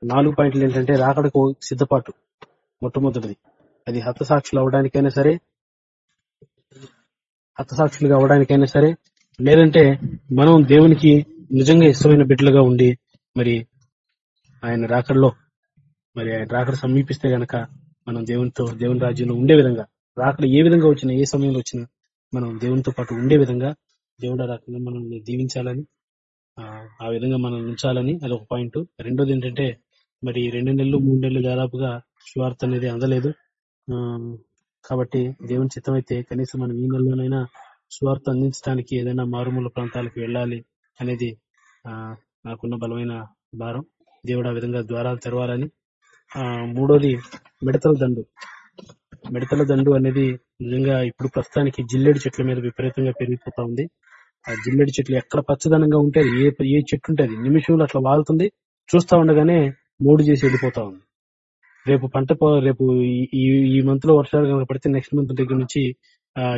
నాలుగు పాయింట్లు ఏంటంటే రాకడకు సిద్ధపాటు మొట్టమొదటిది. అది హతసాక్షులు అవడానికైనా సరే హతసాక్షులుగా అవడానికైనా సరే లేదంటే మనం దేవునికి నిజంగా ఇష్టమైన బిడ్డలుగా ఉండి మరి ఆయన రాకడలో మరి ఆయన రాకడ సమీపిస్తే గనక మనం దేవునితో దేవుని రాజ్యంలో ఉండే విధంగా రాకడ ఏ విధంగా వచ్చినా ఏ సమయంలో వచ్చినా మనం దేవునితో పాటు ఉండే విధంగా దేవుడు ఆ రకంగా మనల్ని దీవించాలని ఆ, ఆ విధంగా మనం ఉంచాలని అది ఒక పాయింట్. రెండోది ఏంటంటే మరి రెండు నెలలు మూడు నెలలు దాదాపుగా సువార్త అనేది అందలేదు. ఆ, కాబట్టి దేవుని చిత్తం అయితే కనీసం మనం ఈ నెలలోనైనా స్వార్థ అందించడానికి ఏదైనా మారుమూల ప్రాంతాలకు వెళ్ళాలి అనేది ఆ, నాకున్న బలమైన భారం. దేవుడు ఆ విధంగా ద్వారాలు తెరవాలని. ఆ, మూడోది మిడతల దండు. మిడతల దండు అనేది నిజంగా ఇప్పుడు ప్రస్తుతానికి జిల్లేడు చెట్ల మీద విపరీతంగా పెరిగిపోతా ఉంది. ఆ జిల్లేడు చెట్లు ఎక్కడ పచ్చదనంగా ఉంటే ఏ ఏ చెట్టు ఉంటే అది నిమిషంలో అట్లా వాలుతుంది చూస్తా ఉండగానే మూడు చేసి వెళ్ళిపోతా ఉంది. రేపు పంట రేపు ఈ- ఈ ఈ మంత్లో వర్షాలు కనుక పడితే నెక్స్ట్ మంత్ దగ్గర నుంచి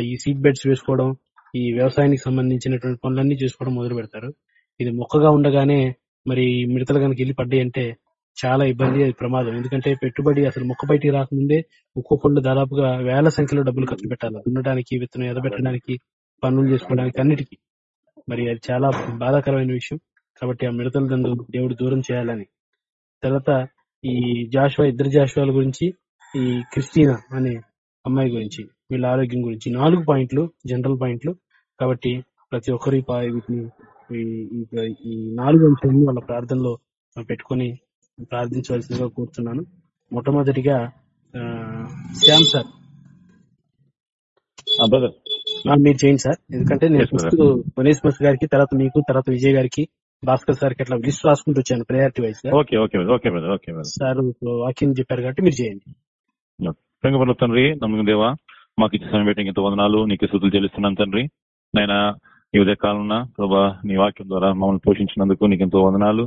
ఈ సీడ్ బెడ్స్ వేసుకోవడం ఈ వ్యవసాయానికి సంబంధించినటువంటి పనులన్నీ చేసుకోవడం మొదలు పెడతారు. ఇది మొక్కగా ఉండగానే మరి ఈ మిడతలు కనుక వెళ్ళి పడ్డాయి అంటే చాలా ఇబ్బంది అది ప్రమాదం. ఎందుకంటే పెట్టుబడి అసలు మొక్క బయటికి రాకముందే ఒక్కొక్కళ్ళు దాదాపుగా వేల సంఖ్యలో డబ్బులు ఖర్చు పెట్టాలి. దున్నడానికి విత్తనం ఎదబెట్టడానికి పనులు చేసుకోవడానికి అన్నిటికీ. మరి అది చాలా బాధాకరమైన విషయం. కాబట్టి ఆ మిడతల దండు దేవుడు దూరం చేయాలని. తర్వాత ఈ జాషువా ఇద్దరు జాషువాల గురించి ఈ క్రిస్టీనా అనే అమ్మాయి గురించి వీళ్ళ ఆరోగ్యం గురించి నాలుగు పాయింట్లు జనరల్ పాయింట్లు. కాబట్టి ప్రతి ఒక్కరు వీటిని ఈ- నాలుగు అంశాలను వాళ్ళ ప్రార్థనలో పెట్టుకొని ప్రార్థించవలసిందిగా కోరుతున్నాను. మొట్టమొదటిగా శ్యామ్ సార్. మీరు చేయండి సార్. ఎందుకంటే నేను. ఫస్ట్ గణేష్ గారికి తర్వాత మీకు తర్వాత విజయ్ గారికి భాస్కర్ సార్కి అట్లా లిస్ట్ రాసుకుంటూ వచ్చాను priority wise okay okay okay okay sir వాక్యం చెప్పారు కాబట్టి మీరు చేయండి. పెంగపర్ల తండ్రి నమ్మకం దేవా మాకు ఇచ్చిన సమయం పెట్టిన ఇంత వందనాలు నీకు శృతులు చెల్లిస్తున్నాను తండ్రి. నైనా ఈ ఉదయ కాలంలో ప్రభా నీ వాక్యం ద్వారా మమ్మల్ని పోషించినందుకు నీకు ఎంతో వందనాలు.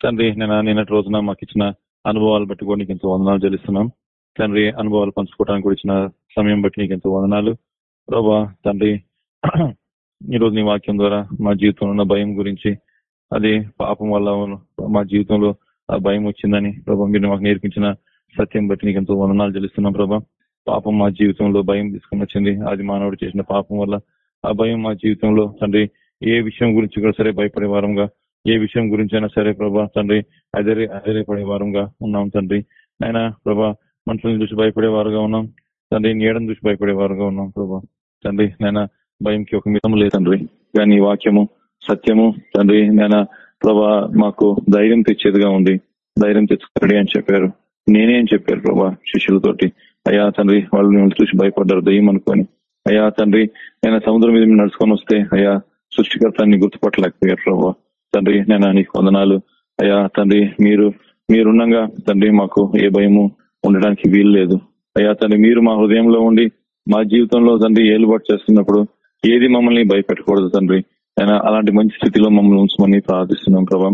తండ్రి నేను నిన్నటి రోజున మాకు ఇచ్చిన అనుభవాలు బట్టి కూడా నీకు ఎంతో వందనాలు చెల్లిస్తున్నాం. తండ్రి అనుభవాలు పంచుకోవడానికి కూడా ఇచ్చిన సమయం బట్టి నీకు ఎంతో వందనాలు. ప్రభా తండ్రి ఈ రోజు నీ వాక్యం ద్వారా మా జీవితంలో ఉన్న భయం గురించి అది పాపం వల్ల మా జీవితంలో ఆ భయం వచ్చిందని ప్రభా మీరు మాకు నేర్పించిన సత్యం బట్టి నీకు ఎంతో వందనాలు చెల్లిస్తున్నాం ప్రభా. పాపం మా జీవితంలో భయం తీసుకుని వచ్చింది. అది మానవుడు చేసిన పాపం వల్ల ఆ భయం మా జీవితంలో తండ్రి ఏ విషయం గురించి కూడా సరే భయపడే వారంగా ఏ విషయం గురించి అయినా సరే ప్రభా తండ్రి అదే అదిరేపడే వారంగా ఉన్నాం తండ్రి. ఆయన ప్రభా మనుషులను చూసి భయపడే వారుగా ఉన్నాం. తండ్రి నీడను చూసి భయపడే వారుగా ఉన్నాం ప్రభా. తండ్రి నాయన భయంకి ఒక మితం లేదు తండ్రి. కానీ వాక్యము సత్యము తండ్రి నేను ప్రభా మాకు ధైర్యం తెచ్చేదిగా ఉంది. ధైర్యం తెచ్చుకోండి అని చెప్పారు. నేనే అని చెప్పారు ప్రభా శిష్యులతోటి. అయ్యా తండ్రి వాళ్ళు మిమ్మల్ని చూసి భయపడ్డారు దయ్యం అనుకొని. అయ్యా తండ్రి నేను సముద్రం మీద నడుచుకొని వస్తే అయ్యా సృష్టికర్తాన్ని గుర్తుపట్టలేకపోయారు ప్రభా. తండ్రి నేను నీకు వందనాలు. అయ్యా తండ్రి మీరు మీరుండగా తండ్రి మాకు ఏ భయము ఉండడానికి వీలు లేదు అయ్యా తండ్రి మీరు మా హృదయంలో ఉండి మా జీవితంలో తండ్రి ఏలుబాటు చేస్తున్నప్పుడు ఏది మమ్మల్ని భయపెట్టకూడదు తండ్రి. ఆయన అలాంటి మంచి స్థితిలో మమ్మల్ని ఉంచమని ప్రార్థిస్తున్నాం ప్రభా.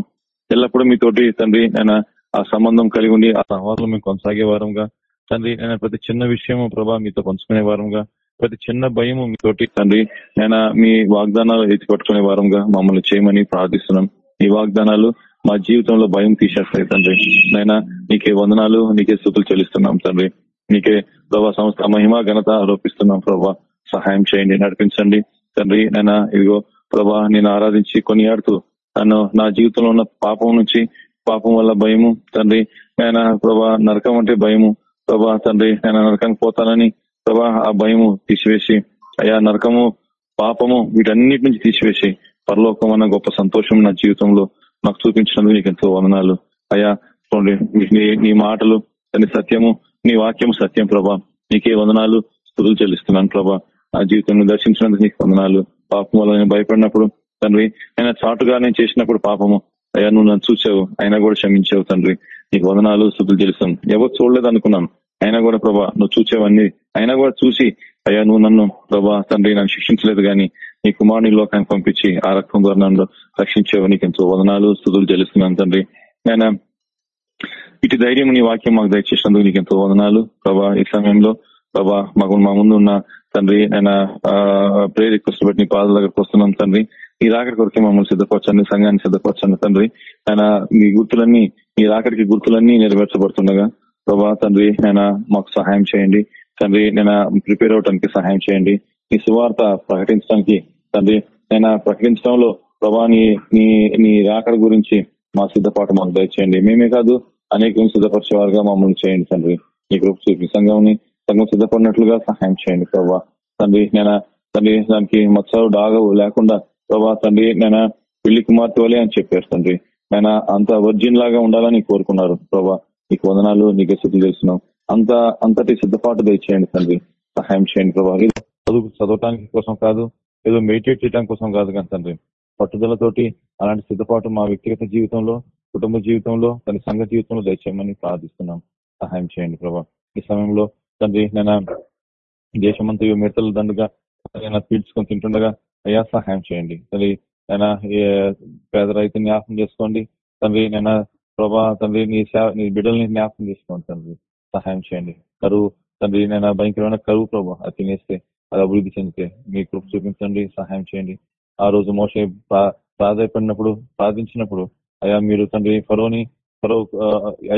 ఎల్లప్పుడూ మీతోటి తండ్రి ఆయన ఆ సంబంధం కలిగి ఉండి ఆ సహవాసం మేము కొనసాగే వారంగా. తండ్రి ఆయన ప్రతి చిన్న విషయము ప్రభా మీతో పంచుకునే వారంగా. ప్రతి చిన్న భయము మీతోటి తండ్రి నేను మీ వాగ్దానాలు ఎత్తి పట్టుకునే వారంగా మమ్మల్ని చేయమని ప్రార్థిస్తున్నాం. ఈ వాగ్దానాలు మా జీవితంలో భయం తీసేస్తాయి తండ్రి. నాయన నీకే వందనాలు నీకే స్థుతులు చెల్లిస్తున్నాం తండ్రి. నీకే ప్రభా సంస్థ మహిమ ఘనత ఆరోపిస్తున్నాం ప్రభా. సహాయం చేయండి నడిపించండి. తండ్రి నైనా ఇదిగో ప్రభా నేను ఆరాధించి కొనియాడుతూ నన్ను నా జీవితంలో ఉన్న పాపం నుంచి పాపం వల్ల భయము తండ్రి ఆయన ప్రభా నరకం అంటే భయము ప్రభా తండ్రి నేను నరకానికి పోతానని ప్రభా ఆ భయము తీసివేసి అయ్యా నరకము పాపము వీటన్నిటి నుంచి తీసివేసి పరలోకం అన్న గొప్ప సంతోషం నా జీవితంలో నాకు చూపించినందుకు నీకు ఎంతో వందనాలు. అయ్యా చూడండి నీ- మాటలు నీ సత్యము నీ వాక్యము సత్యం ప్రభా. నీకే వందనాలు స్థుతులు చెల్లిస్తున్నాను ప్రభా. నా జీవితంలో దర్శించినందుకు నీకు వందనాలు. పాపం వల్ల నేను భయపడినప్పుడు తండ్రి ఆయన చాటుగా నేను చేసినప్పుడు పాపము. అయ్యా నువ్వు నన్ను చూసావు అయినా కూడా క్షమించావు తండ్రి. నీకు వదనాలు శుద్ధులు తెలుస్తాం ఎవరు చూడలేదు అనుకున్నాను అయినా కూడా ప్రభా నువ్వు చూసేవన్నీ అయినా కూడా చూసి అయ్యా నువ్వు నన్ను ప్రభా తండ్రి నన్ను శిక్షించలేదు గాని నీ కుమారుని లోకానికి పంపించి ఆ రక్తం ద్వారా నన్ను రక్షించావు నీకు ఎంతో వదనాలు స్థుతులు చెల్లిస్తున్నాను తండ్రి. ఆయన ఇటు ధైర్యం నీ వాక్యం మాకు దయచేసినందుకు నీకు ఎంతో వదనాలు. ప్రభా ఈ సమయంలో ప్రభా మాకు మా ముందు ఉన్న తండ్రి ఆయన ప్రేర్ రిక్వెస్ట్ బట్టి నీ పాదాల దగ్గరకు వస్తున్నాం తండ్రి. ఈ రాకడి కొరకే మమ్మల్ని సిద్ధపరచండి సంఘాన్ని సిద్ధపరచండి తండ్రి. ఆయన మీ గుర్తులన్నీ ఈ రాకడికి గుర్తులన్నీ నెరవేర్చబడుతుండగా ప్రభా తండ్రి ఆయన మాకు సహాయం చేయండి. తండ్రి నేను ప్రిపేర్ అవడానికి సహాయం చేయండి. మీ సువార్త ప్రకటించడానికి తండ్రి నేను ప్రకటించడంలో ప్రభా నీ నీ నీ రాకడ గురించి మా సిద్ధపాటు మాకు దయచేయండి. మేమే కాదు అనేక సిద్ధపరిచేవారుగా మమ్మల్ని చేయండి తండ్రి. మీ గ్రూప్ చూపి సంఘంని సంఘం సిద్ధపడినట్లుగా సహాయం చేయండి ప్రభా. తండ్రి నేను తండ్రి దానికి మత్సరు డాగవు లేకుండా ప్రభా తండ్రి నేను పెళ్ళి కుమార్తె వలె అని చెప్పారు తండ్రి. నేను అంత వర్జిన్ లాగా ఉండాలని కోరుకున్నారు ప్రభా. నీకు వందనాలు నీకు స్థుతులు చేస్తున్నాం. అంత అంతటి సిద్ధపాటు దయచేయండి తండ్రి. సహాయం చేయండి ప్రభా. చదువు చదవటానికి కోసం కాదు ఏదో మెడిటేట్ చేయడం కోసం కాదు కానీ తండ్రి. పట్టుదలతోటి అలాంటి సిద్ధపాటు మా వ్యక్తిగత జీవితంలో కుటుంబ జీవితంలో తన సంఘ జీవితంలో దయచేయమని ప్రార్థిస్తున్నాం. సహాయం చేయండి ప్రభా. ఈ సమయంలో తండ్రి నేను దేశమంతా మిడతలు దండుగా నేను పీల్చుకొని తింటుండగా అయ్యా సహాయం చేయండి. తండ్రి నేను పేద రైతు జ్ఞాపకం చేసుకోండి. తండ్రి నేను ప్రభా తండ్రి నీ సేవ నీ బిడ్డల్ని జ్ఞాపకం చేసుకోండి తండ్రి. సహాయం చేయండి. కరువు తండ్రి నేను భయంకరమైన కరువు ప్రభా అది తినేస్తే అది అభివృద్ధి చెందితే మీ కృప చూపించండి సహాయం చేయండి. ఆ రోజు మోసే ప్రాధాయపడినప్పుడు ప్రార్థించినప్పుడు అయ్యా మీరు తండ్రి ఫరోని ఫరో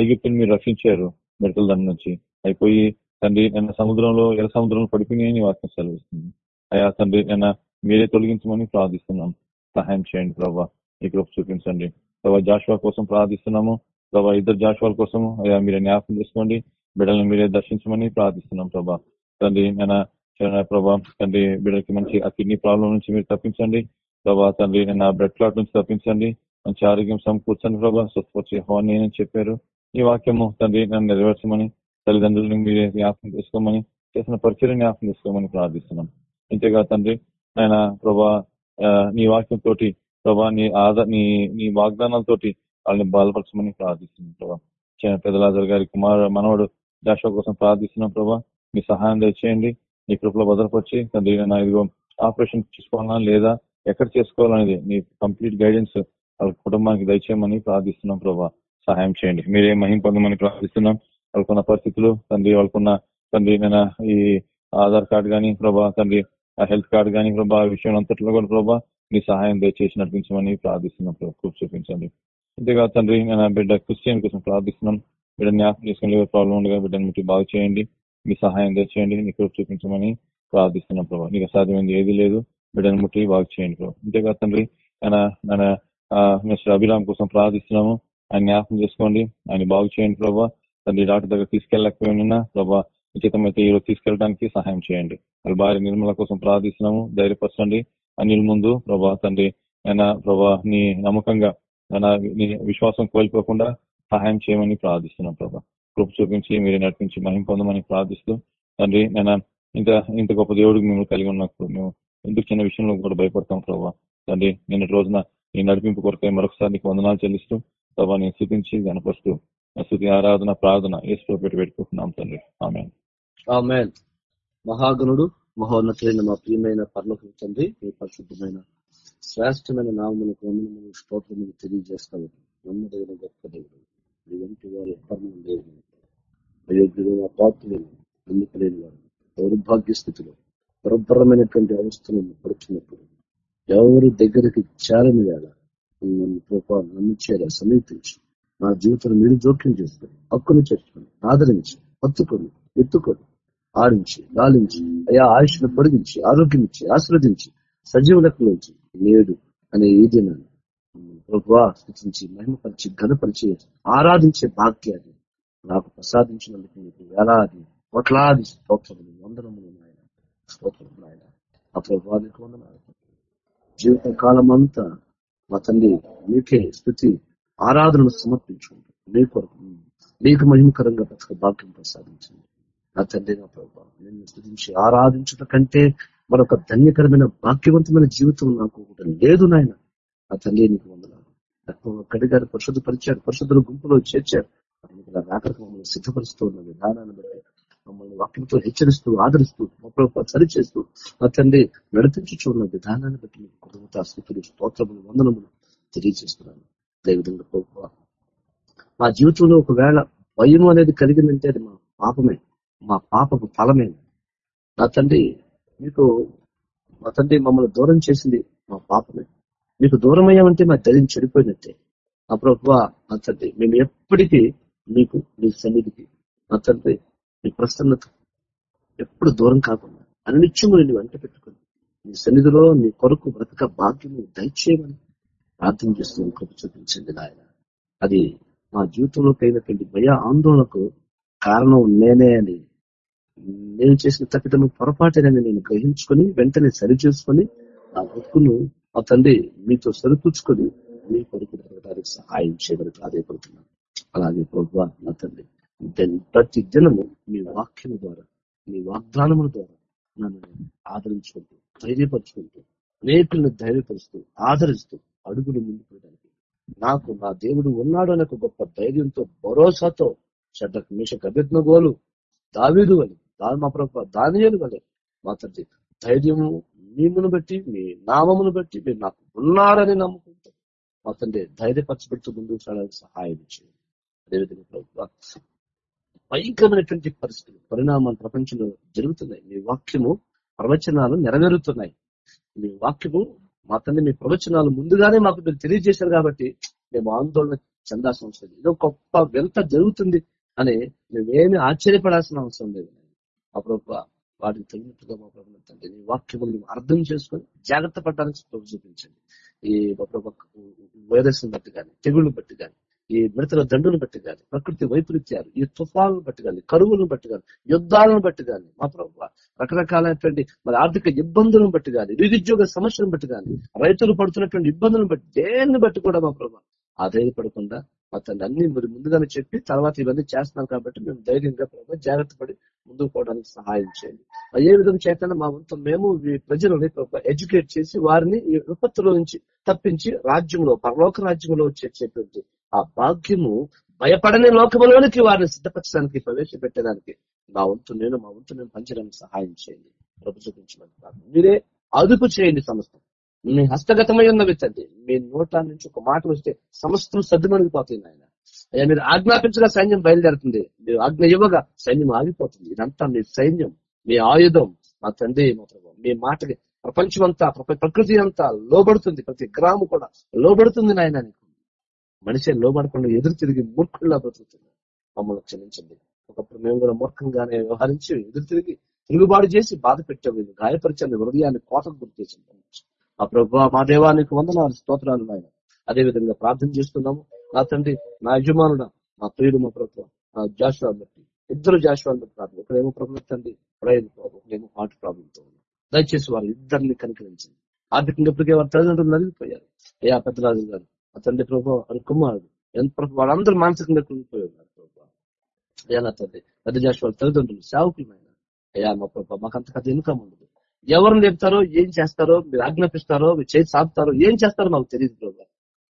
ఐగిప్తుని మీరు రక్షించారు మిడతల దండ నుంచి. అయిపోయి తండ్రి నిన్న సముద్రంలో ఎల సముద్రంలో పడిపోయినాయని వాక్యం సెలవిస్తుంది. అయ్యా తండ్రి నిన్న మీరే తొలగించమని ప్రార్థిస్తున్నాం. సహాయం చేయండి ప్రభా. ఈ కృప చూపించండి. ప్రభా జాషువా కోసం ప్రార్థిస్తున్నాము. ప్రభా ఇద్దరు జాషువాల కోసం అయ్యా మీరే జ్ఞాపకం చేసుకోండి. బిడ్డలను మీరే దర్శించమని ప్రార్థిస్తున్నాం ప్రభా. తండ్రి నేను ప్రభా తండ్రి బిడ్డలకి మంచి ఆ కిడ్నీ ప్రాబ్లం నుంచి మీరు తప్పించండి. ప్రభా తండ్రి నేను బ్లడ్ క్లాట్ నుంచి తప్పించండి. మంచి ఆరోగ్యం సమకూర్చండి ప్రభా. స్వస్థపరిచే హోని అని చెప్పారు. ఈ వాక్యము తండ్రి నన్ను నెరవేర్చమని తల్లిదండ్రులను మీరే జ్ఞాపకం చేసుకోమని చేసిన పరిచయం జ్ఞాపకం చేసుకోమని ప్రార్థిస్తున్నాం. ఇంతేగా తండ్రి ఆయన ప్రభా నీ వాక్యం తోటి ప్రభా నీ ఆధార్ నీ నీ వాగ్దానాలతోటి వాళ్ళని బలపరచమని ప్రార్థిస్తున్నాం ప్రభా. పెద్దలాజర్ గారి కుమార్ మనవడు జాషో కోసం ప్రార్థిస్తున్నాం ప్రభా. మీ సహాయం దయచేయండి నీ కృపలో భద్రపరిచి తండ్రి నా ఇదిగో ఆపరేషన్ చేసుకోవాలా లేదా ఎక్కడ చేసుకోవాలనేది నీ కంప్లీట్ గైడెన్స్ వాళ్ళ కుటుంబానికి దయచేయమని ప్రార్థిస్తున్నాం ప్రభా. సహాయం చేయండి. మీరే మహిం పొందమని ప్రార్థిస్తున్నాం. వాళ్ళకున్న పరిస్థితులు తండ్రి వాళ్ళకున్న తండ్రి నేను ఈ ఆధార్ కార్డు కానీ ప్రభా తండ్రి హెల్త్ కార్డు కానీ ప్రభా విషయం అంతట్లో కూడా ప్రభా మీ సహాయం దయచేసి నడిపించమని ప్రార్థిస్తున్నాం ప్రభు. చూపించండి. అంతేకాదు తండ్రి నేను బిడ్డ క్రిస్టియన్ కోసం ప్రార్థిస్తున్నాం. బిడ్డ జ్ఞాపకం చేసుకుని ప్రాబ్లం ఉండగా బిడ్డను ముట్టి బాగు చేయండి. మీ సహాయం తెచ్చేయండి నీకు చూపించమని ప్రార్థిస్తున్నాం ప్రభావ నీకు సాధ్యమైంది ఏది లేదు. బిడ్డను ముట్టి బాగు చేయండి ప్రభావ అంతేకాదు తండ్రి ఆయన మిస్టర్ అభిరామ్ కోసం ప్రార్థిస్తున్నాము. ఆయన జ్ఞాపకం చేసుకోండి. ఆయన బాగు చేయండి ప్రభావ తండ్రి డాక్టర్ దగ్గర తీసుకెళ్ళకపోయినా ప్రభా ఉచితమైతే ఈరోజు తీసుకెళ్ళడానికి సహాయం చేయండి. వాళ్ళ భార్య నిర్మల కోసం ప్రార్థిస్తున్నాము. ధైర్యపరచండి. అనిల్ ముందు ప్రభా తండ్రి ఆయన ప్రభా నీ నమ్మకంగా నీ విశ్వాసం కోల్పోకుండా సహాయం చేయమని ప్రార్థిస్తున్నాం ప్రభా. కృప చూపించి మీరు నడిపించి మహిం పొందమని ప్రార్థిస్తూ తండ్రి నేను ఇంత ఇంత గొప్ప దేవుడికి మేము కలిగి ఉన్నప్పుడు మేము ఎందుకు చిన్న విషయంలో కూడా భయపడతాం ప్రభా. తండ్రి నిన్న రోజున ఈ నడిపింపు కొరకై మరొకసారి నీకు వందనాలు చెల్లిస్తూ ప్రభా నేను స్థుతించి కనపరుస్తూ స్థుతి ఆరాధన ప్రార్థన ఏసులో పెట్టి పెట్టుకుంటున్నాం తండ్రి. ఆమె మహాగణుడు మహోన్నతులైన మా ప్రియమైన పర్లోకం తండ్రి మీ పరిశుద్ధమైన శ్రేష్టమైన నామములకు వందనములు స్తోత్రములు తెలియజేస్తాము. నమ్మదగిన గొప్ప దేవుడు. మీ వంటి వారు ఎప్పటి లేదు అయోగ్యులు మా పాత్రులు ఎన్నికలేని వారు దౌర్భాగ్య స్థితిలో దుర్భరమైనటువంటి అవస్థను పడుతున్నప్పుడు ఎవరు దగ్గరికి చేరని వేళ నన్ను కృప నన్ను చేర సమీపించి. నా జీవితంలో మీరు జోక్యం చేసుకుని హక్కును చేసుకుని ఆదరించి హత్తుకొని ఎత్తుకొని ఆడించి గాలించి అయా ఆయుష్ను పొడిగించి ఆరోగ్యం ఇచ్చి ఆశ్రవదించి సజీవులకు నుంచి నేడు అనే ఈ దినాన్ని ప్రభువా స్థితించి మహిమపరిచి ఘనపరిచి ఆరాధించే భాగ్యాన్ని నాకు ప్రసాదించినందుకు మీకు వేలాది కోట్లాది స్తోత్రములు వందనములు నాయన. స్తోత్రములు నాయన. ఆ ప్రభువానికి వందనాలు. జీవిత కాలం అంతా మా తల్లి మీకే స్థుతి ఆరాధనను సమర్పించుకుంటాం. మీ కొరకు మీకు మహిమకరంగా బతక భాగ్యం ప్రసాదించండి. నా తండ్రిగా ప్రభావ నిన్ను స్థుతించి ఆరాధించడం కంటే మరొక ధన్యకరమైన భాగ్యవంతమైన జీవితం నాకు ఒకటి లేదు నాయన. నా తండ్రి నీకు వందనాలు. కడిగారు పరిశుద్ధ పరిచారు పరిశుద్ధుల గుంపులో చేర్చారు. రాకరకు మమ్మల్ని సిద్ధపరుస్తూ ఉన్న విధానాన్ని బట్టి మమ్మల్ని వాక్యంతో హెచ్చరిస్తూ ఆదరిస్తూ సరిచేస్తూ నా తండ్రి నడిపించుచున్న విధానాన్ని బట్టి మీకు కుటుంబ స్థితులు స్తోత్రములు వందనములు తెలియజేస్తున్నాను. అదేవిధంగా మా జీవితంలో ఒకవేళ భయం అనేది కలిగిందంటే అది మా పాపమే. మా పాపపు ఫలమే. నా తండ్రి మీకు మా తండ్రి మమ్మల్ని దూరం చేసింది మా పాపమే. మీకు దూరం అయ్యామంటే మా ధైర్యం చెడిపోయినట్టే. ఆ ప్రభు నా తండ్రి మేము ఎప్పటికీ మీకు మీ సన్నిధికి నా తండ్రి మీ ప్రసన్నత ఎప్పుడు దూరం కాకుండా అన్నిత్యము నేను వెంట పెట్టుకుని నీ సన్నిధిలో నీ కొరకు బ్రతక భాగ్యము దయచేయమని ప్రార్థన చేస్తూ కృప చూపించండి నాయన. అది మా జీవితంలో కలిగినటువంటి భయ ఆందోళనకు కారణం నేనే అని. నేను చేసిన తప్పిదము పొరపాటేనని నేను గ్రహించుకొని వెంటనే సరి చేసుకొని ఆ బతుకును ఆ తండ్రి మీతో సరిపుచ్చుకొని మీ కొడుకు బ్రతకడానికి సహాయం చేయమని ప్రాధాయపడుతున్నాను. అలాగే ప్రభు నా తండ్రి ప్రతి దినము మీ వాక్యం ద్వారా మీ వాగ్దానముల ద్వారా నన్ను ఆదరించుకుంటూ ధైర్యపరుచుకుంటూ అనేకులను ధైర్యపరుస్తూ ఆదరిస్తూ అడుగులు ముందుకు నాకు నా దేవుడు ఉన్నాడు అనే ఒక గొప్ప ధైర్యంతో భరోసాతో చెడ్డ మిష అభిజ్ఞగోలు దావీదు వలి దాని మా ప్రభు దానియలు వలె మా తండ్రి ధైర్యము మీమును బట్టి మీ నామమును బట్టి మీరు నాకు ఉన్నారని నమ్ముకుంటూ మా తండ్రి ధైర్యపరచబెడుతూ ముందుకు సాగడానికి సహాయం చేయండి. అదేవిధంగా ప్రభు భయంకరమైనటువంటి పరిస్థితులు పరిణామాలు ప్రపంచంలో జరుగుతున్నాయి. మీ వాక్యము ప్రవచనాలు నెరవేరుతున్నాయి. మీ వాక్యము మా తండ్రి మీ ప్రవచనాలు ముందుగానే మాకు మీరు తెలియజేశారు కాబట్టి మేము ఆందోళన చెందాల్సిన అవసరం లేదు. ఏదో గొప్ప వెంత జరుగుతుంది అని మేమేమి ఆశ్చర్యపడాల్సిన అవసరం లేదు. అప్పుడు వాటికి తగినట్టుగా మా ప్రభుత్వం తండ్రి నీ వాక్యములు అర్థం చేసుకొని జాగ్రత్త పడడానికి ప్రభు చూపించండి. ఈ వైరస్ బట్టి కానీ తెగుళ్ళు బట్టి కానీ. ఈ మిడతల దండును బట్టి కానీ ప్రకృతి వైపరీత్యాలు ఈ తుఫాలను బట్టి కానీ కరువులను బట్టి కానీ యుద్ధాలను బట్టి కానీ మా ప్రభు రకరకాలైనటువంటి మరి ఆర్థిక ఇబ్బందులను బట్టి కానీ నిరుద్యోగ సమస్యలను బట్టి కానీ రైతులు పడుతున్నటువంటి ఇబ్బందులను బట్టి దేన్ని బట్టి కూడా మా ప్రభు ఆధైర్యపడకుండా అతన్ని అన్ని మరి ముందుగానే చెప్పి తర్వాత ఇవన్నీ చేస్తున్నాం కాబట్టి మేము ధైర్యంగా ప్రభావ జాగ్రత్త పడి ముందుకు పోవడానికి సహాయం చేయండి. ఏ విధంగా చేతన మా వంతు మేము ప్రజలని ఎడ్యుకేట్ చేసి వారిని ఈ విపత్తులో నుంచి తప్పించి రాజ్యంలో పరలోక రాజ్యంలో చేర్చేటువంటి ఆ భాగ్యము భయపడని లోకములోనికి వారిని సిద్ధపరచడానికి ప్రవేశపెట్టడానికి మా వంతు నేను మా వంతు నేను పంచడానికి సహాయం చేయండి. ప్రభు చూపించమని మీరే అదుపు చేయండి సమస్తం. మీ హస్తగతమై ఉన్నవి తండ్రి మీ నోట్ల నుంచి ఒక మాట వస్తే సమస్తం సర్దుమణిగిపోతుంది ఆయన. అయ్యా మీరు ఆజ్ఞాపించగా సైన్యం బయలుదేరుతుంది. మీరు ఆజ్ఞ ఇవ్వగా సైన్యం ఆగిపోతుంది. ఇదంతా మీ సైన్యం మీ ఆయుధం మా తండ్రి మా ప్రభు. మీ మాటకి ప్రపంచం అంతా ప్రకృతి అంతా లోబడుతుంది. ప్రతి గ్రామం కూడా లోబడుతుంది నాయన నీకు. మనిషి లోబడకుండా ఎదురు తిరిగి మూర్ఖుల్లా బ్రతుకుతుంది మమ్మల్ని క్షమించండి. ఒకప్పుడు మేము కూడా మూర్ఖంగానే వ్యవహరించి ఎదురు తిరిగి తిరుగుబాటు చేసి బాధ పెట్టాము గాయపరిచాను హృదయాన్ని కోతకు గురి చేసింది ఆ ప్రభు మా దేవానికి వందనాలు స్తోత్రాలు ఆయన అదే విధంగా ప్రార్థన చేస్తున్నాము. నా తండ్రి నా యజమానుడ మా ప్రియుడు మా ప్రభుత్వం నా జాషువా బట్టి. ఇద్దరు జాషువాన్ని బట్టి ప్రార్థన. ఒకరేమో ప్రభుత్వం తండ్రి బ్రెయిన్ ప్రాబ్లం ఒకరేమో హార్ట్ ప్రాబ్లంతో ఉన్నాం. దయచేసి వారు ఇద్దరిని కనికరించింది ఆర్థికంగా ఇప్పటికే వారు తల్లిదండ్రులు నలిగిపోయారు. ఏ ఆ పెద్దరాజు గారు ఆ తండ్రి ప్రభావ వారి కుమారుడు ఎంత ప్రభు వాళ్ళందరూ మానసికంగా కుంగిపోయి ఉన్నారు అయ్యా నా తండ్రి పెద్ద జాషువా తల్లిదండ్రులు సేవకులమైన. అయ్యా మా ప్రభావ మాకు అంతకంత ఇన్కమ్ ఉండదు. చెప్తారో లేపుతారో ఏం చేస్తారో మీరు ఆజ్ఞాపిస్తారో మీరు చేతి సాపుతారో ఏం చేస్తారో మాకు తెలియదు ప్రభావ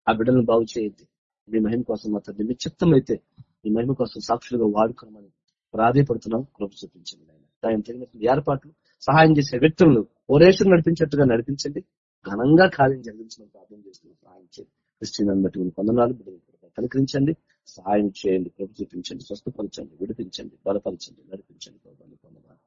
ఆ బిడ్డలను బాగు చేయండి. మీ మహిమ కోసం మా తండ్రి మీ చిత్తం అయితే మీ మహిమ కోసం సాక్షులుగా వాడుకోమని ప్రాధాయపడుతున్నాం. కృప చూపించండి ఆయన దాని తగినటువంటి ఏర్పాట్లు సహాయం చేసే వ్యక్తులను ఓరేషన్ నడిపించేట్టుగా నడిపించండి. ఘనంగా కార్యం జరిగించడం ప్రార్థన చేస్తున్నాం. సహాయం చేయండి. క్రిస్టియన్ బట్టి మీరు కొందనాలు కలకరించండి సహాయం చేయండి కృప చూపించండి స్వస్థపరచండి విడిపించండి బలపరచండి నడిపించండి ప్రభావాన్ని పొందనాలు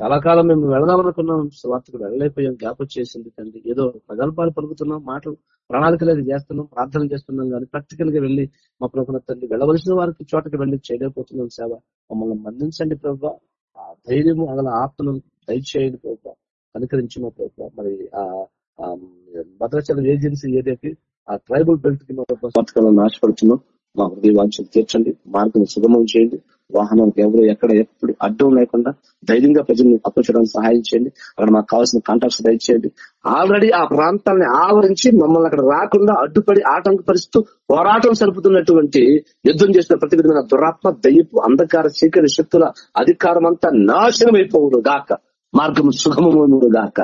చాలా కాలం మేము వెళదామనుకున్నాం స్వార్థకు వెళ్ళలేకపోయాం గ్యాప్ వచ్చేసింది తండ్రి. ఏదో ప్రగల్భాలు పలుకుతున్నాం మాటలు ప్రణాళికలు చేస్తున్నాం ప్రార్థన చేస్తున్నాం కానీ ప్రాక్టికల్గా వెళ్ళి మా ప్రభుత్వ తండ్రి వెళ్ళవలసిన వారికి చోటకి వెళ్ళి చేయలేకపోతున్నాం సేవ. మమ్మల్ని మందించండి ప్రభు. ఆ ధైర్యము అగల ఆత్మను దయచేయండి ప్రభావ కనుకరించి మా మరి ఆ ఆ భద్రాచలం ఏజెన్సీ ఏదైతే ఆ ట్రైబల్ బెల్ట్కి మా ప్రభుత్వ ఆశపడుతున్నాం మా హృదయ వాంఛలు తీర్చండి. మార్గం సుగమం చేయండి. వాహనానికి ఎవరు ఎక్కడ ఎప్పుడు అడ్డం లేకుండా ధైర్యంగా ప్రజల్ని అప్పచడానికి సహాయం చేయండి. అక్కడ మాకు కావాల్సిన కాంటాక్ట్స్ దయచేయండి. ఆల్రెడీ ఆ ప్రాంతాన్ని ఆవరించి మమ్మల్ని అక్కడ రాకుండా అడ్డుపడి ఆటంకపరుస్తూ పోరాటం సరుపుతున్నటువంటి యుద్ధం చేసిన ప్రతి విధమైన దురాత్మ దయ్యపు అంధకార చీకటి శక్తుల అధికారం అంతా నాశనం అయిపోవుడు గాక మార్గం సుగమము గాక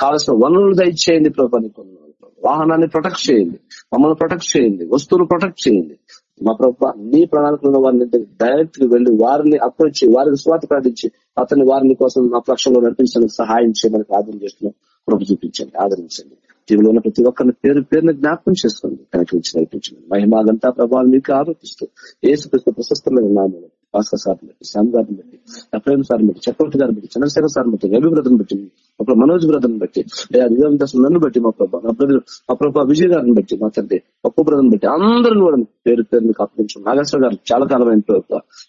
కావలసిన వనరులు దయచేయండి ప్రభుత్వానికి కొందనాలు. వాహనాన్ని ప్రొటెక్ట్ చేయండి. మమ్మల్ని ప్రొటెక్ట్ చేయండి. వస్తువులు ప్రొటెక్ట్ చేయండి. మా ప్రభు నీ ప్రణాళికలో వారిని డైరెక్ట్గా వెళ్ళి వారిని అప్రోచ్ వారికి స్వాత ప్రకటించి అతని వారిని కోసం మా పక్షంలో నడిపించడానికి సహాయం చేయమని ఆదరణ చేస్తున్నాం. ప్రభు చూపించండి. ఆదరించండి. జీవిలో ఉన్న ప్రతి ఒక్కరిని పేరు పేరుని జ్ఞాపకం చేసుకోండి. కనిపించి నడిపించండి మహిమాదంతా ప్రభావం మీకు ఆరోపిస్తూ ఏసుక్రీస్తు ప్రశస్తమైన నామం భాస్కర్ సార్ బట్టి శ్యామ్ గారిని బట్టి ప్రేమ్ సార్ బట్టి చక్రవర్తి గారిని బట్టి చంద్రశేఖర్ సార్ బట్టి రవి బ్రదర్ని బట్టి అప్పుడు మనోజ్ బ్రదర్ని బట్టి విజయవంత నన్ను బట్టి మా ప్రభా నా బ్రదర్ మా ప్రభా విజయ్ గారిని బట్టి మా తండ్రి పప్పు బ్రదర్ని బట్టి అందరిని కూడా పేరు పేరుని కాపాడించాం నాగేశ్వర గారు చాలా కాలమైన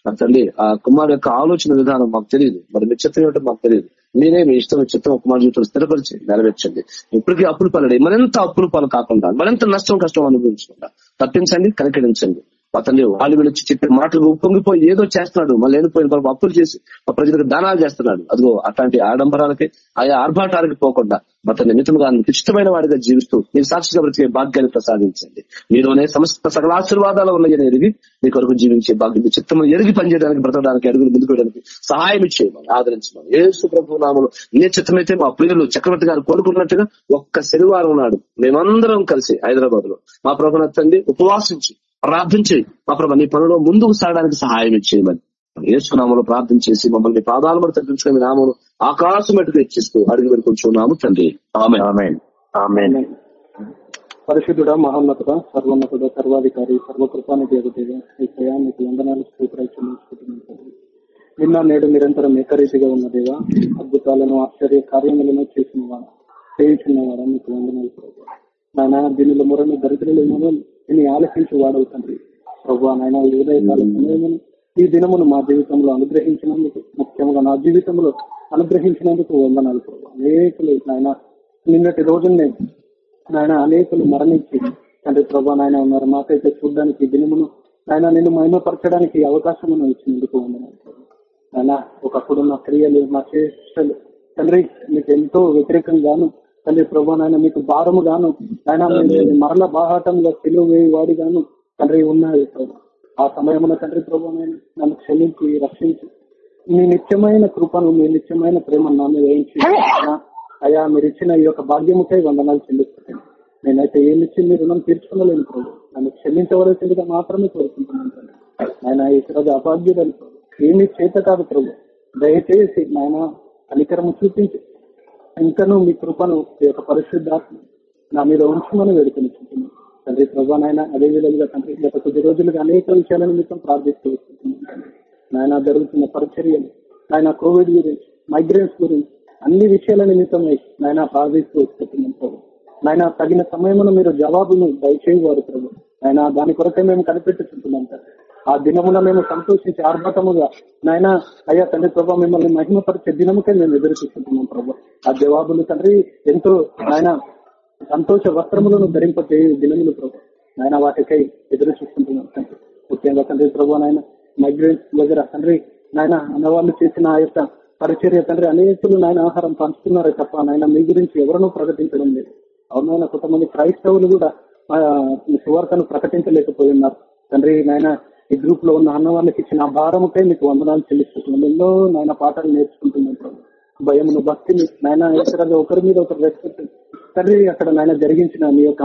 నా తండ్రి ఆ కుమార్ యొక్క ఆలోచన విధానం మాకు తెలియదు. మరి మీ చిత్తం ఏమిటో మాకు తెలియదు. మీరే మీ ఇష్టం చిత్తం కుమార్ జీవితం స్థిరపరిచి నెరవేర్చండి. ఇప్పటికీ అప్పులు పాలడే మరింత అప్పులు పాలు కాకుండా మరింత నష్టం కష్టం అనుభవించకుండా తప్పించండి కనికరించండి. అతన్ని వాళ్ళు వీళ్ళు చెప్పిన మాటలు ఉప్పొంగిపోయి ఏదో చేస్తున్నాడు. మళ్ళీ లేనిపోయిన ప్రభు అప్పులు చేసి మా ప్రజలకు దానాలు చేస్తున్నాడు. అదిగో అట్లాంటి ఆడంబరాలకి ఆయా ఆర్భాటాలకి పోకుండా అతని నిమిత్తముగా ఇష్టమైన వాడిగా జీవిస్తూ నీకు సాక్షిగా బ్రతికే భాగ్యాన్ని ప్రసాదించండి. మీలోనే సమస్త సకల ఆశీర్వాదాలు ఉన్నాయని ఎరిగి మీ కొరకు జీవించే భాగ్యం చిత్తము ఎరిగి పనిచేయడానికి బ్రతకడానికి అడుగులు ముందుకోవడానికి సహాయం ఇచ్చేయమని ఆదరించమని. ఏసు ప్రభు నామలు ఏ చిత్తమైతే మా ప్రియులు చక్రవర్తి గారు కోరుకున్నట్టుగా ఒక్క శనివారం నాడు మేమందరం కలిసి హైదరాబాద్లో మా ప్రభు తండ్రి ఉపవాసించి ప్రార్థించి. మా ప్రభు నీ పనులో ముందుకు సాగడానికి సహాయం ఇచ్చేయమని ఏసునామలో ప్రార్థన చేసి మమ్మల్ని పాదాలు మరి తగ్గించుకుని నామను ఆకాశం ఎటుకు హెచ్చిస్తూ అడిగి పెట్టుకుంటున్నాము తండ్రి. ఆమె ఆమెన్. ఆమెన్. పరిశుద్ధుడ మహోన్నతుడ సర్వోన్నతుడ సర్వాధికారి సర్వకృపానికి ఎదుగుదేవ ఈ ప్రయాణికి వందనాలు. నిన్న నేడు నిరంతరం ఏకరీతిగా ఉన్న దేవా అద్భుతాలను ఆశ్చర్య కార్యములను చేసిన వాడ చేయించున్నవాడ మీకు వందనాలు నాయన దీనిలో మొరని దరిద్రులు మనం ఆలోచించి వాడవు తండ్రి. ప్రభు నాయన ఏదైతే ఈ దినమును మా జీవితంలో అనుగ్రహించినందుకు ముఖ్యంగా నా జీవితంలో అనుగ్రహించినందుకు వందనాలు ప్రభు అనేకలు నాయన నిన్నటి రోజునే నాయన అనేకులు మరణించి తండ్రి ప్రభా నాయన ఉన్నారు. మాకైతే చూడడానికి దినమును నాయన నిన్ను మహిమపరచడానికి అవకాశం ఇచ్చినందుకు వందనాలు నాయన ఒకప్పుడు నా క్రియలు నా చేష్టలు తండ్రి మీకు ఎంతో వ్యతిరేకంగాను తండ్రి ప్రభా నాయన మీకు భారము గాను నాయన మీరు మరల బాహాటంగా సెలువు వేయి వాడి గాను తండ్రి ప్రభు. ఆ సమయమున తండ్రి ప్రభా నాయన నన్ను క్షమించి రక్షించి మీ నిత్యమైన కృపను మీ నిత్యమైన ప్రేమ నా మీద వేయించి అయ్యా మీరు ఇచ్చిన ఈ యొక్క భాగ్యముకై వందనాలు చెల్లిస్తున్నాను. నేనైతే ఏమి ఇచ్చి మీ రుణం తీర్చుకోలేను ప్రభు. నన్ను క్షమించవలసిందిగా మాత్రమే కోరుకుంటున్నాను తండ్రి. నాయన ఈ రోజు అభాగ్యుడని ఏమి చేత కాదు ప్రభు. దయచేసి నాయన కనికరము చూపించి ఇంకను మీ కృపను ఈ యొక్క పరిశుద్ధాత్మ నా మీద ఉంచమని వేడుకొని తండ్రి ప్రభానైనా నాయన అదే విధంగా తండ్రి గత కొద్ది రోజులుగా అనేక విషయాలను మీతో ప్రార్థిస్తూ వస్తున్నాను. నాయన జరుగుతున్న పరిచర్యలు నాయన కోవిడ్ గురించి మైగ్రేన్స్ గురించి అన్ని విషయాల నిమిత్తమై నాయన ప్రార్థిస్తూ వస్తున్నాం నాయన తగిన సమయంలో మీరు జవాబును దయచేయవారు ప్రభు. ఆయన దాని కొరకే మేము కనిపెట్టుకుంటున్నాం సార్ ఆ దినమున మేము సంతోషించి ఆర్భటముగా నాయన అయ్యా తండ్రి ప్రభావ మిమ్మల్ని మహిమపరిచే దినముకే మేము ఎదురు చూస్తున్నాం ప్రభు. ఆ జవాబులు తండ్రి ఎంతో నాయన సంతోష వస్త్రములను ధరింపచే దినములు ప్రభు. నాయన వాటికై ఎదురు చూస్తుంటున్నాం తండ్రి. ముఖ్యంగా తండ్రి ప్రభు నాయన మైగ్రెంట్స్ దగ్గర తండ్రి నాయన అన్నవాళ్ళు చేసిన ఆ యొక్క పరిచర్య తండ్రి అనేకులు నాయన ఆహారం పంచుతున్నారే తప్ప నాయన మీ గురించి ఎవరినూ ప్రకటించడం లేదు. అవునైనా కొంతమంది క్రైస్తవులు కూడా సువార్తను ప్రకటించలేకపోయి ఉన్నారు. తండ్రి నాయన ఈ గ్రూప్లో ఉన్న అన్న వాళ్ళకి ఇచ్చిన భారముకై మీకు వందనాలు చెల్లిస్తున్నాం. ఎన్నో నాయన పాఠాలు నేర్చుకుంటున్నాం భయమును భక్తిని నాయన ఇతరులు ఒకరి మీద ఒకరు రెస్పెక్ట్ తండ్రి అక్కడ నాయన జరిగించిన మీ యొక్క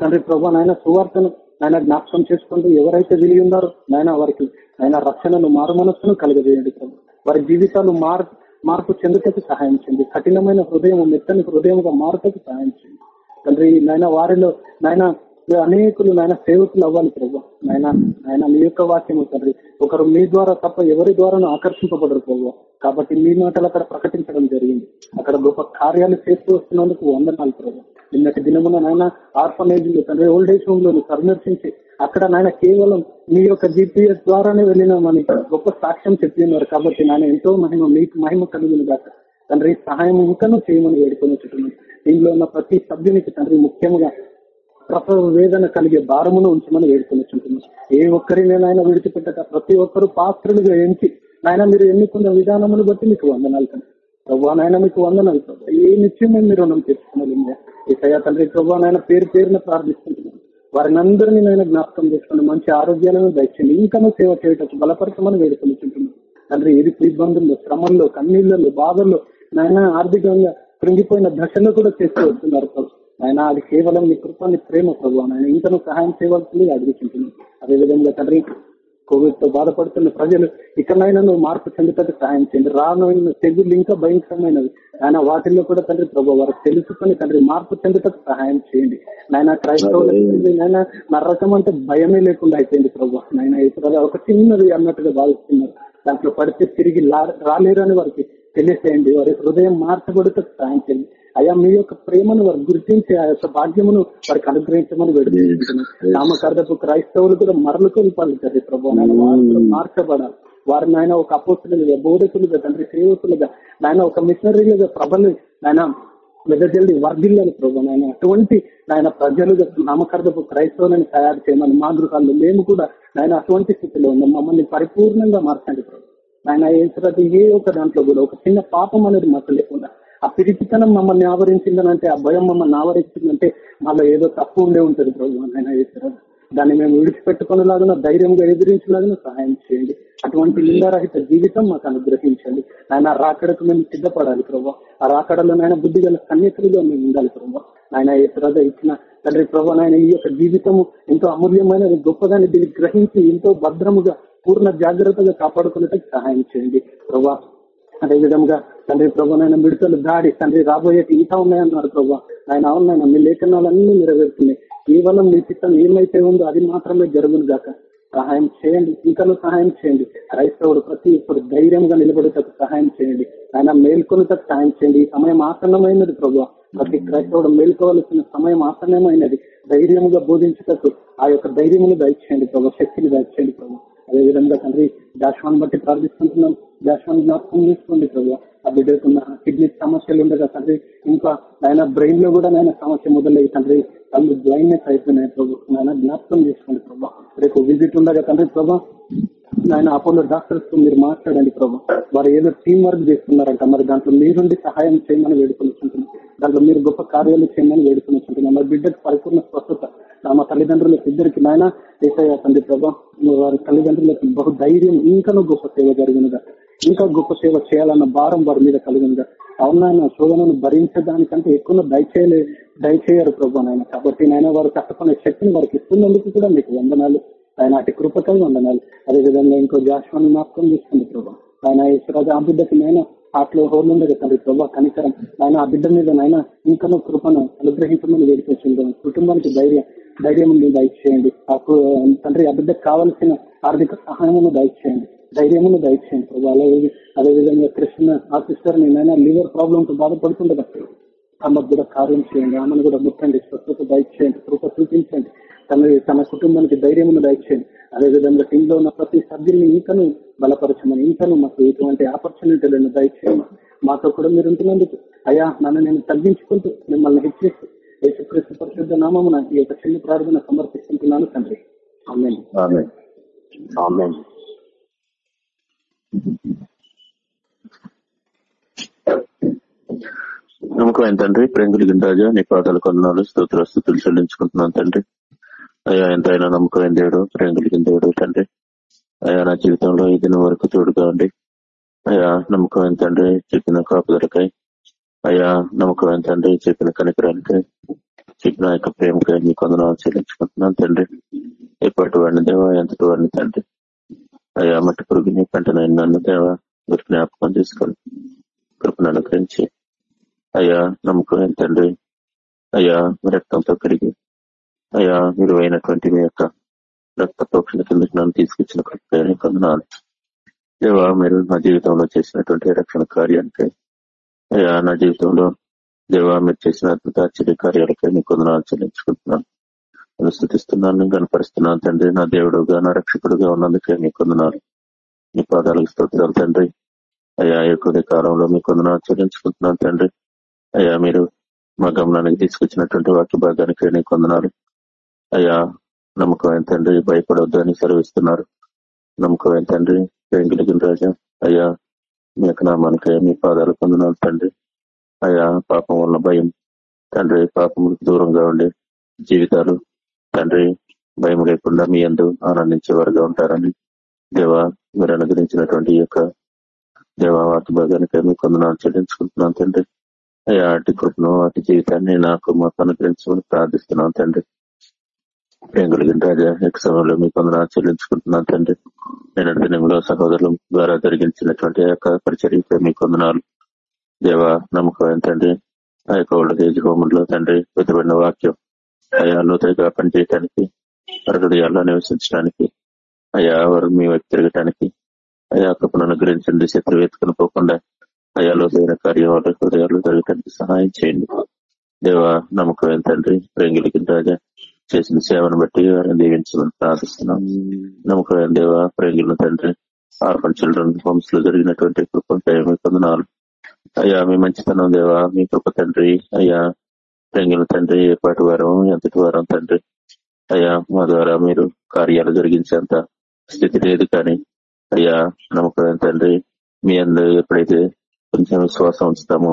తండ్రి ప్రభా నాయన సువార్తను నాయన జ్ఞాపకం చేసుకుంటూ ఎవరైతే విని ఉన్నారో నాయన వారికి ఆయన రక్షణను మారు మనస్సును కలుగజేయండి ప్రభు. వారి జీవితాలు మార్ మార్పు చెందుటకు సహాయం చేయండి. కఠినమైన హృదయం మెత్తని హృదయంగా మారుటకు సహాయం చేయండి. తండ్రి నాయన వారిలో నాయన అనేకులు నాయన సేవకులు అవ్వాలి ప్రభు. నాయన ఆయన మీ యొక్క వాక్యం తండ్రి. ఒకరు మీ ద్వారా తప్ప ఎవరి ద్వారానూ ఆకర్షింపబడరు ప్రభు. కాబట్టి మీ మాటలు అక్కడ ప్రకటించడం జరిగింది. అక్కడ గొప్ప కార్యాలు చేస్తూ వస్తున్నందుకు వందనాలు ప్రభు. నిన్నటి దినమున నాయన ఆర్ఫనేజ్లో తండ్రి ఓల్డ్ ఏజ్ హోమ్లో సందర్శించి అక్కడ నాయన కేవలం మీ యొక్క జిపిఎస్ ద్వారానే వెళ్ళినామని గొప్ప సాక్ష్యం చెప్పినారు కాబట్టి నాయన ఎంతో మహిమ మీకు మహిమ కలిగిన దాకా తండ్రి సహాయం ఇంకనూ చేయమని వేడుకొని చుట్టున్నాను దీనిలో ఉన్న ప్రతి సభ్యునికి తండ్రి ముఖ్యంగా ప్రసవ వేదన కలిగే భారమును ఉంచమని వేడుకొని ఏ ఒక్కరిని నాయన విడిచిపెట్టక ప్రతి ఒక్కరు పాత్రులుగా ఎంచి నాయన మీరు ఎన్నుకున్న విధానమును బట్టి మీకు వందనాలు కదా ప్రభా నాయన మీకు వందనాలు ప్రభా ఏ నిత్యమే మేము మీరు రుణం ఈ సయా తండ్రి ప్రభా నాయన పేరు పేరున ప్రార్థిస్తుంటున్నాను వారిని అందరినీ నేను జ్ఞాపకం చేసుకుని మంచి ఆరోగ్యాలను దయచేయండి. ఇంకా సేవ చేయటం బలపరచమని వేడుకొనిచ్చుంటున్నాను తండ్రి ఇరుకు ఇబ్బందుల్లో శ్రమల్లో కన్నీళ్ళలో బాధల్లో నాయన ఆర్థికంగా కృంగిపోయిన దశలో కూడా చేస్తూ వస్తున్నారు ప్రభు. ఆయన అది కేవలం నీ కృప నీ ప్రేమ ప్రభు. ఆయన ఇంకనూ సహాయం చేయవలసింది అడుగుతుంటున్నాను అదేవిధంగా తండ్రి కోవిడ్తో బాధపడుతున్న ప్రజలు ఇకనైనా నువ్వు మార్పు చెందుటకు సహాయం చేయండి. రానున్న తెగుళ్ళు ఇంకా భయంకరమైనవి ఆయన వాటిల్లో కూడా తండ్రి ప్రభు వారు తెలుసుకొని తండ్రి మార్పు చెందుటకు సహాయం చేయండి. నాయన క్రైస్తవులకు నాయన నరకం అంటే భయమే లేకుండా అయిపోయింది ప్రభు. నాయన ఇతరులు ఒక చిన్నది అన్నట్టుగా భావిస్తున్నారు. దాంట్లో పడితే తిరిగి లా- రాలేరని వారికి తెలియచేయండి. వారి హృదయం మార్చబడుటకు సహాయం చేయండి. అయ్యా మీ యొక్క ప్రేమను వారు గుర్తించి ఆ యొక్క భాగ్యమును వారికి అనుగ్రహించమని వేడుకుంటున్నాను నామకార్థపు క్రైస్తవులు కూడా మరలు కొనిపాలి ప్రభు నాయన. వారు కూడా మార్చబడాలి. వారిని ఆయన ఒక అపోస్తులుగా బోధకులుగా తండ్రి సేవకులుగా నాయన ఒక మిషనరీలుగా ప్రభలు నాయన వెదజల్లి వర్ధిల్లని ప్రభు నాయన. అటువంటి నాయన ప్రజలుగా నామకార్థపు క్రైస్తవులను తయారు చేయమని మా గృహాల్లో మేము కూడా నాయన అటువంటి స్థితిలో ఉన్నాం. మమ్మల్ని పరిపూర్ణంగా మార్చండి ప్రభు. నాయన ఏం తర్వాత ఏ ఒక్క దాంట్లో కూడా ఒక చిన్న పాపం అనేది మాకు లేకుండా ఆ పిరికితనం మమ్మల్ని ఆవరించిందనంటే ఆ భయం మమ్మల్ని ఆవరించిందంటే మాలో ఏదో తప్పు ఉండే ఉంటుంది ప్రభు ఆయన ఏసరాజు దాన్ని మేము విడిచిపెట్టుకునేలాగా ధైర్యంగా ఎదిరించలాగా సహాయం చేయండి. అటువంటి నిందారహిత జీవితం మాకు అనుగ్రహించండి. ఆయన రాకడకు మేము సిద్ధపడాలి ప్రభావ ఆ రాకడలో నాయన బుద్ధి గల సన్నిహితులుగా మేము ఉండాలి ప్రభావ ఆయన ఏసరాజ ఇచ్చిన తండ్రి ప్రభా నాయన ఈ యొక్క జీవితము ఎంతో అమూల్యమైనది గొప్పదాన్ని దీన్ని గ్రహించి ఎంతో భద్రముగా పూర్ణ జాగ్రత్తగా కాపాడుకునేటకు సహాయం చేయండి. ప్రభా అదేవిధంగా తండ్రి ప్రభు నాయన మిడతలు దాడి తండ్రి రాబోయే ఇంకా ఉన్నాయన్నారు ప్రభు. ఆయన అవునైనా మీ లేఖనాలన్నీ నెరవేరుతున్నాయి. కేవలం మీ చిత్తం ఏమైతే ఉందో అది మాత్రమే జరుగును గాక. సహాయం చేయండి ఇంకనూ సహాయం చేయండి. క్రైస్తవుడు ప్రతి ఇప్పుడు ధైర్యంగా నిలబడేటకు సహాయం చేయండి. ఆయన మేల్కొనేటకు సహాయం చేయండి. ఈ సమయం ఆసన్నమైనది ప్రభు. ప్రతి క్రైస్తవుడు మేల్కోవలసిన సమయం ఆసన్నమైనది. ధైర్యముగా బోధించుటకు ఆ యొక్క ధైర్యమును దయచేయండి ప్రభు. శక్తిని దయచేయండి ప్రభు. అదేవిధంగా తండ్రి దాశ్వాన్ని బట్టి ప్రార్థిస్తుంటున్నాం. దాశ్వాన్ని జ్ఞాపకం చేసుకోండి ప్రభు. ఆ బిడ్డకున్న కిడ్నీ సమస్యలు ఉండగా తండ్రి ఇంకా ఆయన బ్రెయిన్లో కూడా నాయన సమస్య మొదలయ్యి తండ్రి కళ్ళు బ్లైండ్నెస్ అయిపోయినాయి ప్రభు. నాయన జ్ఞాపకం చేసుకోండి ప్రభా. రేపు విజిట్ ఉండగా తండ్రి ప్రభా నాయన అపోలో డాక్టర్స్తో మీరు మాట్లాడండి ప్రభు. వారు ఏదో టీం వర్క్ చేస్తున్నారంట. మరి దాంట్లో మీరుండి సహాయం చేయమని వేడుకొనిస్తుంటున్నాం దాంట్లో మీరు గొప్ప కార్యాలు చేయమని వేడుకొనిస్తుంటున్నాం మరి బిడ్డకు పరిపూర్ణ స్వస్థత. మా తల్లిదండ్రులకు ఇద్దరికి నాయన ఏసయ్య తండ్రి ప్రభా వారి తల్లిదండ్రులకు బహు ధైర్యం ఇంకనూ గొప్ప సేవ జరిగినగా ఇంకా గొప్ప సేవ చేయాలన్న భారం వారి మీద కలిగినగా అవునాయన శోధనను భరించడానికంటే ఎక్కువ దయచేయలే దయచేయరు ప్రభు నాయన. కాబట్టి నాయన వారు కష్టపడే శక్తిని వారికి ఇస్తున్నందుకు కూడా మీకు వందనాలు. ఆయన అటు కృపకై వందనాలు. అదేవిధంగా ఇంకో జాస్వాన్ని జ్ఞాపకం చేసుకోండి ప్రభా. ఆయన ఈశ్వరాజు ఆ బిడ్డకి నాయన ఆటలో హోర్లుండగా తండ్రి ప్రభా కనికరం. ఆయన ఆ బిడ్డ మీద నాయన ఇంకనూ కృపను అనుగ్రహించమని వేడుకొచ్చింది. కుటుంబానికి ధైర్యం ధైర్యం దయచేయండి. ఆ తండ్రి ఆ బిడ్డకు కావలసిన ఆర్థిక సహాయమును దయచేయండి. ధైర్యమును దయచేయండి ప్రభు. అలాగే అదేవిధంగా కృష్ణ ఆ సిస్టర్ నేను లివర్ ప్రాబ్లంతో బాధపడుతుండగా అమ్మకు కూడా కార్యం చేయండి. ఆమెను కూడా ముట్టండి. స్వచ్ఛత దయచేయండి. కృప చూపించండి. తన తన కుటుంబానికి ధైర్యమును దయచేయండి. అదేవిధంగా టీంలో ఉన్న ప్రతి సభ్యుల్ని ఇంకను బలపరచమని ఇంకను మాకు ఇటువంటి ఆపర్చునిటీలను దయచేయమని మాతో కూడా మీరు ఉంటున్నందుకు. అయ్యా నన్ను నేను తగ్గించుకుంటూ మిమ్మల్ని హెచ్చిస్తూ యేసుక్రీస్తు పరిశుద్ధ నామమున ఈ యొక్క చిన్న ప్రార్థన సమర్పిస్తుంటున్నాను తండ్రి. ఆమేన్. ఆమె నమ్మకమైన తండ్రి ప్రేమ కలిగిన రాజా నీ పాదాలు కొన్నాళ్ళు స్తోత్ర స్థుతులు చెల్లించుకుంటున్నాను తండ్రి. అయ్యా ఎంతైనా నమ్మకమైన దేవుడు ప్రేమ కలిగిన దేవుడు తండ్రి. అయ్యా నా జీవితంలో ఈ దినం వరకు తోడుగా ఉండి. అయ్యా నమ్మకమైన తండ్రి? చెప్పిన కాపుదలకై. అయ్యా నమ్మకమైన తండ్రి? చెప్పిన కనికరానికై. చెప్పిన యొక్క ప్రేమకై నీ కొందనాలు చెల్లించుకుంటున్నాను తండ్రి. ఎప్పటి వాడిని దేవా ఎంతటి వాడిని తండ్రి? అయ్యా మట్టి పురుగుని కంటనైనా నన్ను దేవ మీరు జ్ఞాపకం చేసుకోండి. కృపను అనుగ్రహించి. అయ్యా నమ్మకం తండ్రి? అయ్యా మీ రక్తంతో కరిగి అయ్యా మీరు అయినటువంటి మీ యొక్క రక్త ప్రోక్షణ కిందకి నన్ను తీసుకొచ్చిన కృపని కొందనాలు దేవా మీరు నా జీవితంలో చేసినటువంటి రక్షణ కార్యానికి. అయ్యా నా జీవితంలో దేవా మీరు చేసిన అద్భుత ఆశ్చర్య కార్యాలకై మీ కొందనాలు చెల్లించుకుంటున్నాను. నేను స్థుతిస్తున్నాను కనపరుస్తున్నాను తండ్రి నా దేవుడుగా నా రక్షకుడుగా ఉన్నందుకే మీ కొందనాలు. మీ పాదాలకు స్తోత్రాలు తండ్రి. అయ్యా ఈ యొక్క కాలంలో మీ కొందనాలు చెల్లించుకుంటున్నాను తండ్రి. అయ్యా మీరు మా గమనానికి తీసుకొచ్చినటువంటి వాక్య భాగానికి నీ కొందనాలు. అయ్యా నమ్మకమైన తండ్రి భయపడొద్దు అని సెలవిస్తున్నారు. నమ్మకమైన తండ్రి ప్రేమ రాజా. అయ్యా మీ యొక్క నామానికి మీ పాదాలు పొందనాలు తండ్రి. అయ్యా పాపం వల్ల భయం. తండ్రి పాపములకు దూరంగా ఉండే జీవితాలు తండ్రి భయం లేకుండా మీ అందు ఆనందించేవారుగా ఉంటారని దేవా మీరు అనుగ్రహించినటువంటి యొక్క దేవా వార్త భాగానికి మీ కొందనాలు చెల్లించుకుంటున్నాను తండ్రి. అయ్యా అటు కృపను అటు జీవితాన్ని నాకు మాకు అనుగ్రహించమని ప్రార్థిస్తున్నాను తండ్రి. ప్రేమ రాజా యొక్క సమయంలో మీ కొందనాలు చెల్లించుకుంటున్నాను తండ్రి. నేను దినంలో సహోదరుల ద్వారా జరిగించినటువంటి యొక్క పరిచర్యపై మీ కొందనాలు దేవ నమ్మకం ఏంటండి ఆ యొక్క ఓల్డ్ ఏజ్ హోమంలో తండ్రి వెతబడిన వాక్యం అయా లోతుగా పనిచేయటానికి హృదయాల్లో నివసించడానికి అయా వారు మీ వైపు తిరగటానికి అయా కృపను అనుగ్రహించండి శత్రు ఎత్తుకుని పోకుండా అయాలో జరిగిన కార్యం హృదయాలు జరగటానికి సహాయం చేయండి. దేవ నమ్మకం తండ్రి ప్రేంగులకి రాజా చేసిన సేవను బట్టి వారిని దీవించమని ప్రార్థిస్తున్నాం. నమ్మకం దేవ ప్రేంగుల తండ్రి ఆర్ఫన్ చిల్డ్రన్ హోమ్స్లో జరిగినటువంటి కృపంపై మీ పొందనాలు అయ్యా మీ మంచితనం దేవా మీ కృప తండ్రి అయ్యా తంగిన తండ్రి ఎప్పటి వారం ఎంతటి వారం తండ్రి? అయ్యా మా ద్వారా మీరు కార్యాలు జరిగించేంత స్థితి లేదు కానీ అయ్యా నమ్మకం తండ్రి మీ అందరూ ఎప్పుడైతే కొంచెం విశ్వాసం ఉంచుతామో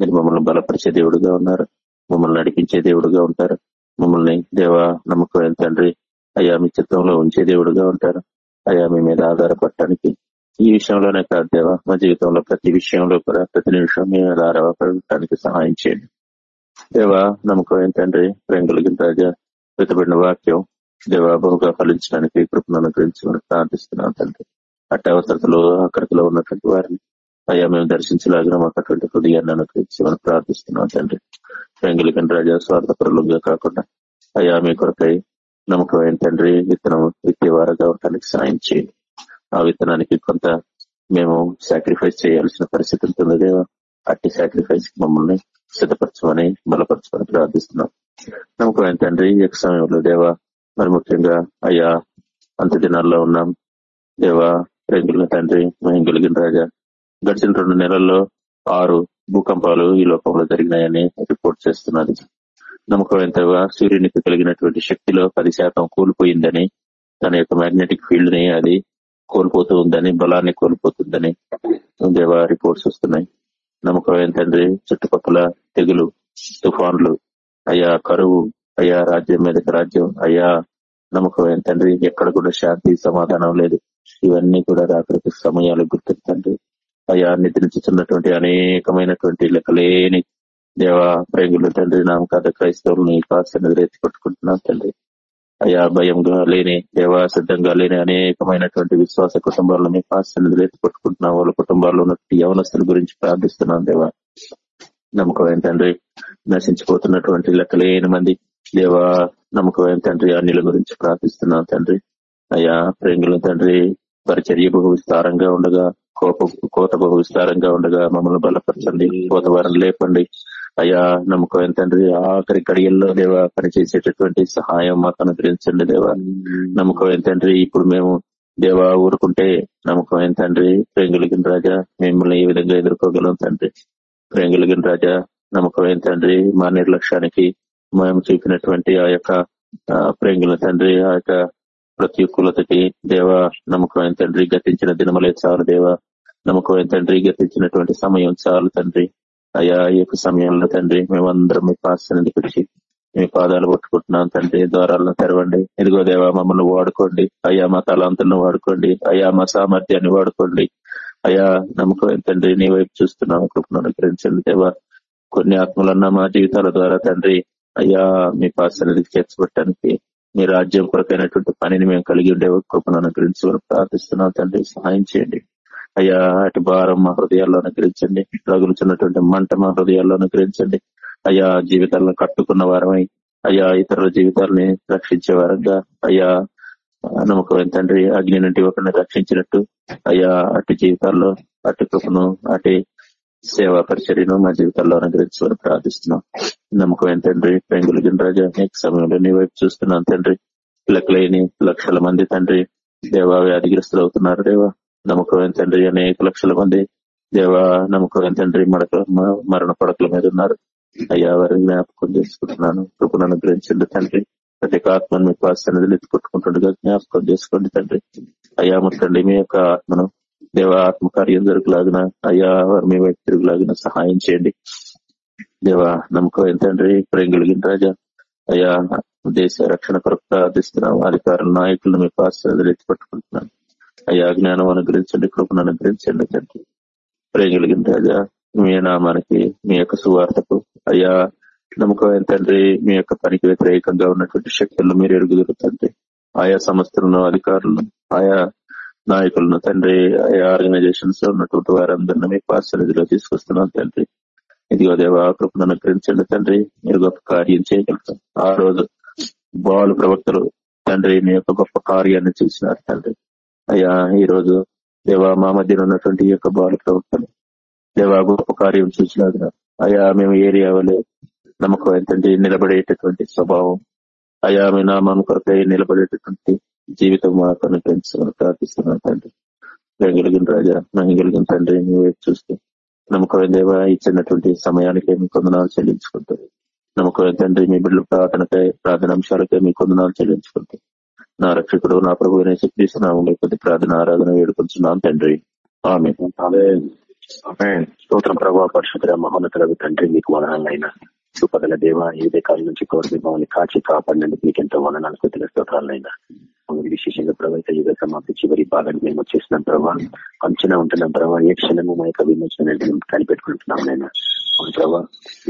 మీరు మమ్మల్ని బలపరిచే దేవుడుగా ఉన్నారు మమ్మల్ని నడిపించే దేవుడుగా ఉంటారు. మమ్మల్ని దేవా నమ్మకం తండ్రి అయ్యా మీ చిత్తంలో ఉంచే దేవుడుగా ఉంటారు. అయ్యా మీ మీద ఆధారపడటానికి ఈ విషయంలోనే కాదు దేవా మా జీవితంలో ప్రతి విషయంలో కూడా ప్రతి నిమిషం మీ మీద ఆధారపడటానికి సహాయం చేయండి. దేవా నమ్మకం ఏంటండ్రి ప్రేమ కలిగిన రాజా పెట్టబడిన వాక్యం. దేవా బహుగా ఫలించడానికి కృపను అనుగ్రహించి మనకు ప్రార్థిస్తున్నాం తండ్రి. అట్ట అవసరతలో ఆకృతిలో ఉన్నటువంటి వారిని అయ్యా మేము దర్శించలాగిన మాకు అటువంటి హృదయాన్ని అనుగ్రహించి మనం ప్రార్థిస్తున్నాం తండ్రి. ప్రేంగులికన్ రాజా స్వార్థపరులుగా కాకుండా అయ్యా మీ కొరకై నమ్మకమైన తండ్రి? విత్తనం విత్తేవారుగా ఉండడానికి సాయం చేయండి. ఆ విత్తనానికి కొంత మేము సాక్రిఫైస్ చేయాల్సిన పరిస్థితి ఉంటుంది దేవా. అట్టి సాక్రిఫైస్ మమ్మల్ని సిద్ధపరచమని బలపరచమని ప్రార్థిస్తున్నాం. నమ్మకమైన తండ్రి? ఈ యొక్క సమయంలో దేవా మరి ముఖ్యంగా అయ్యా అంత దినాల్లో ఉన్నాం. దేవా ప్రేంగుల తండ్రి మహింగులిగిన రాజా గడిచిన రెండు నెలల్లో ఆరు భూకంపాలు ఈ లోకంలో జరిగినాయని రిపోర్ట్ చేస్తున్నది. నమ్మకమైనంతగా సూర్యునికి కలిగినటువంటి శక్తిలో పది శాతం కూలిపోయిందని తన యొక్క మ్యాగ్నెటిక్ ఫీల్డ్ని అది కోల్పోతూ ఉందని బలాన్ని కోల్పోతుందని దేవా రిపోర్ట్స్ వస్తున్నాయి. నమ్మకమైన తండ్రి చుట్టుపక్కల తెగులు తుఫాన్లు అయ్యా కరువు అయ్యా రాజ్యం మీదకి రాజ్యం అయ్యా నమ్మకమైన తండ్రి ఎక్కడ కూడా శాంతి సమాధానం లేదు. ఇవన్నీ కూడా రాత్రికి సమయాలు గుర్తించండి అయ్యా నిద్రించుతున్నటువంటి అనేకమైనటువంటి లెక్కలేని దేవ ప్రేగులు తండ్రి నామకాద క్రైస్తవులను పాసన్ని ఎత్తి పట్టుకుంటున్నాం తండ్రి. అయ్యా భయంగా లేని దేవా సిద్ధంగా లేని అనేకమైనటువంటి విశ్వాస కుటుంబాలను మీ పాసన్ని ఎత్తి వాళ్ళ కుటుంబాల్లో ఉన్నటువంటి యవనస్తుల గురించి ప్రార్థిస్తున్నాం దేవా. నమ్మకమైన తండ్రి? నశించిపోతున్నటువంటి లెక్కలేని మంది దేవా నమ్మకమైన తండ్రి? అన్నిల గురించి ప్రార్థిస్తున్నాం తండ్రి. అయ్యా ప్రేంగుల తండ్రి పరిచర్య బహు విస్తారంగా ఉండగా కోప కోత బహు విస్తారంగా ఉండగా మమ్మల్ని బలపరచండి. కోత లేపండి. అయ్యా నమ్మకం తండ్రి ఆఖరి కడియల్లో దేవా పనిచేసేటటువంటి సహాయం మాకు అనుగ్రహించండి దేవా. నమ్మకం తండ్రి ఇప్పుడు మేము దేవా ఊరుకుంటే నమ్మకం తండ్రి ప్రేంగులిగిన రాజా మిమ్మల్ని ఏ విధంగా ఎదుర్కోగలం తండ్రి? ప్రేంగులిగిన రాజా నమ్మకం తండ్రి మా నిర్లక్ష్యానికి మేము చూపినటువంటి ఆ యొక్క ప్రేంగుల తండ్రి ఆ యొక్క ప్రతికూలతకి దేవ నమ్మకం తండ్రి గతించిన దినమలే చాలు దేవ. నమ్మకం తండ్రి గతించినటువంటి సమయం చాలు తండ్రి. అయ్యా ఈ యొక్క సమయంలో తండ్రి మేమందరం మీ పాసనికి వచ్చి మీ పాదాలు పట్టుకుంటున్నాం తండ్రి ద్వారాలను తెరవండి. ఇదిగో దేవా మమ్మల్ని వాడుకోండి. అయ్యా మా తలాంతులను వాడుకోండి. అయ్యా మా సామర్థ్యాన్ని వాడుకోండి. అయ్యా నమ్మకం తండ్రి? నీ వైపు చూస్తున్నాం కృపను అనుగ్రహించండి దేవా. కొన్ని ఆత్మలన్న మా జీవితాల ద్వారా తండ్రి అయ్యా మీ పాసనికి చేర్చబట్టడానికి మీ రాజ్యం కొరకైనటువంటి పనిని మేము కలిగి ఉండే కృపను అనుగ్రహించి ప్రార్థిస్తున్నాం తండ్రి. సహాయం చేయండి. అయ్యా అటు భారం మా హృదయాల్లో అనుగ్రహించండి. రగులుచున్నటువంటి మంట మా హృదయాల్లో అనుగ్రహించండి. అయ్యా జీవితాలను కట్టుకున్న వారమై అయ్యా ఇతరుల జీవితాలని రక్షించే వారంగా అయ్యా నమ్మకం తండ్రి అగ్ని నుండి ఒకరిని రక్షించినట్టు అయ్యా అటు జీవితాల్లో అటు కృపను అటు సేవా పరిచర్యను మా జీవితాల్లో అనుగ్రహించమని ప్రార్థిస్తున్నాం. నమ్మకం తండ్రి పెంగులు రాజా అనేక సమయంలో నీ వైపు చూస్తున్నాను తండ్రి. లెక్కలేని లక్షల మంది తండ్రి దేవా వ్యాధిగ్రస్తులు అవుతున్నారు దేవా. నమ్మకమైన తండ్రి అనేక లక్షల మంది దేవా నమ్మకమైన తండ్రి మడక మరణ పడకల మీద ఉన్నారు. అయ్యా వారిని జ్ఞాపకం చేసుకుంటున్నాను. కృపను అనుగ్రహించండి తండ్రి. ప్రతి ఆత్మను మీ సన్నిధిలో ఎత్తుకుంటుండగా జ్ఞాపకం చేసుకోండి తండ్రి. అయ్యా తండ్రి మీ యొక్క ఆత్మను దేవ ఆత్మకార్యం జరుగులాగిన అయ్యా వారి మీ వైపు తిరుగులాగిన సహాయం చేయండి. దేవ నమ్మకం ఏంటండ్రి ప్రేమ కలిగిన రాజా అయ్యా దేశ రక్షణ కొరకు ప్రార్థిస్తున్నాం. అధికారుల నాయకులను మీ పాశ్చాత్యలు ఎత్తి పట్టుకుంటున్నాను అయ్యా జ్ఞానం అనుగ్రహించండి కృపను అనుగ్రహించండి తండ్రి. ప్రేమ కలిగిన రాజా మీ నామానికి మీ యొక్క సువార్తకు అయ్యా నమ్మకం తండ్రి మీ యొక్క పనికి వ్యతిరేకంగా ఉన్నటువంటి శక్తులను మీరు ఎరుగుదరు తండ్రి. ఆయా సంస్థలను అధికారులను ఆయా నాయకులను తండ్రి ఆయా ఆర్గనైజేషన్స్లో ఉన్నటువంటి వారందరినీ మీ పాశ్చర్యలో తీసుకొస్తున్నాను తండ్రి. ఇదిగో దేవ కృపను అనుగ్రహించండి తండ్రి. మీరు గొప్ప కార్యం చేయగలుగుతాం ఆ రోజు బాలు ప్రవక్తలు తండ్రి మీ యొక్క గొప్ప కార్యాన్ని చూసినారు తండ్రి. అయ్యా ఈ రోజు దేవా మా మధ్యన ఉన్నటువంటి ఈ యొక్క బాలు ప్రవర్తన దేవా గొప్ప కార్యం చూసినాగా అయ్యా మేము ఏరియా వలె నమ్మకం ఏంటంటే నిలబడేటటువంటి స్వభావం. అయ్యా మీ నామం కొరకై నిలబడేటటువంటి జీవితం మాకు అనుగ్రహించమని ప్రార్థిస్తున్నాను తండ్రి. కలిగిన రాజా మహిళగిన తండ్రి నీ వైపు చూస్తూ. నమ్మకమైన ఇచ్చినటువంటి సమయానికే మీ కొందనాలు చెల్లించుకుంటారు నమ్మకం తండ్రి మీ బిడ్డల ప్రార్థనకై ప్రార్థన అంశాలకై మీ కొందనాలు చెల్లించుకుంటారు నా రక్షకుడు నా ప్రభు క్రీస్తున్నాము లేకపోతే ప్రార్థన ఆరాధన వేడుకొంచున్నాం తండ్రి. ఆమె స్తోత్రం ప్రభావ పరిశుద్ధ మహోన్నతులకు తండ్రి మీకు వదనాలైనా సుపదల దేవ ఏదే కాలం నుంచి కోరి మమ్మల్ని కాచి కాపాడినందుకు మీకు ఎంతో వదనాలు కొద్దిగా స్తోత్రాలైనా. విశేషంగా ప్రభావిత యుగ సమాప్తి చివరి భాగాన్ని మేము వచ్చేసినాం ప్రభావ అంచనా ఉంటున్నాం ప్రభావ ఏ క్షణము మా యొక్క విమోచన కనిపెట్టుకుంటున్నాం నేను అవును మీరు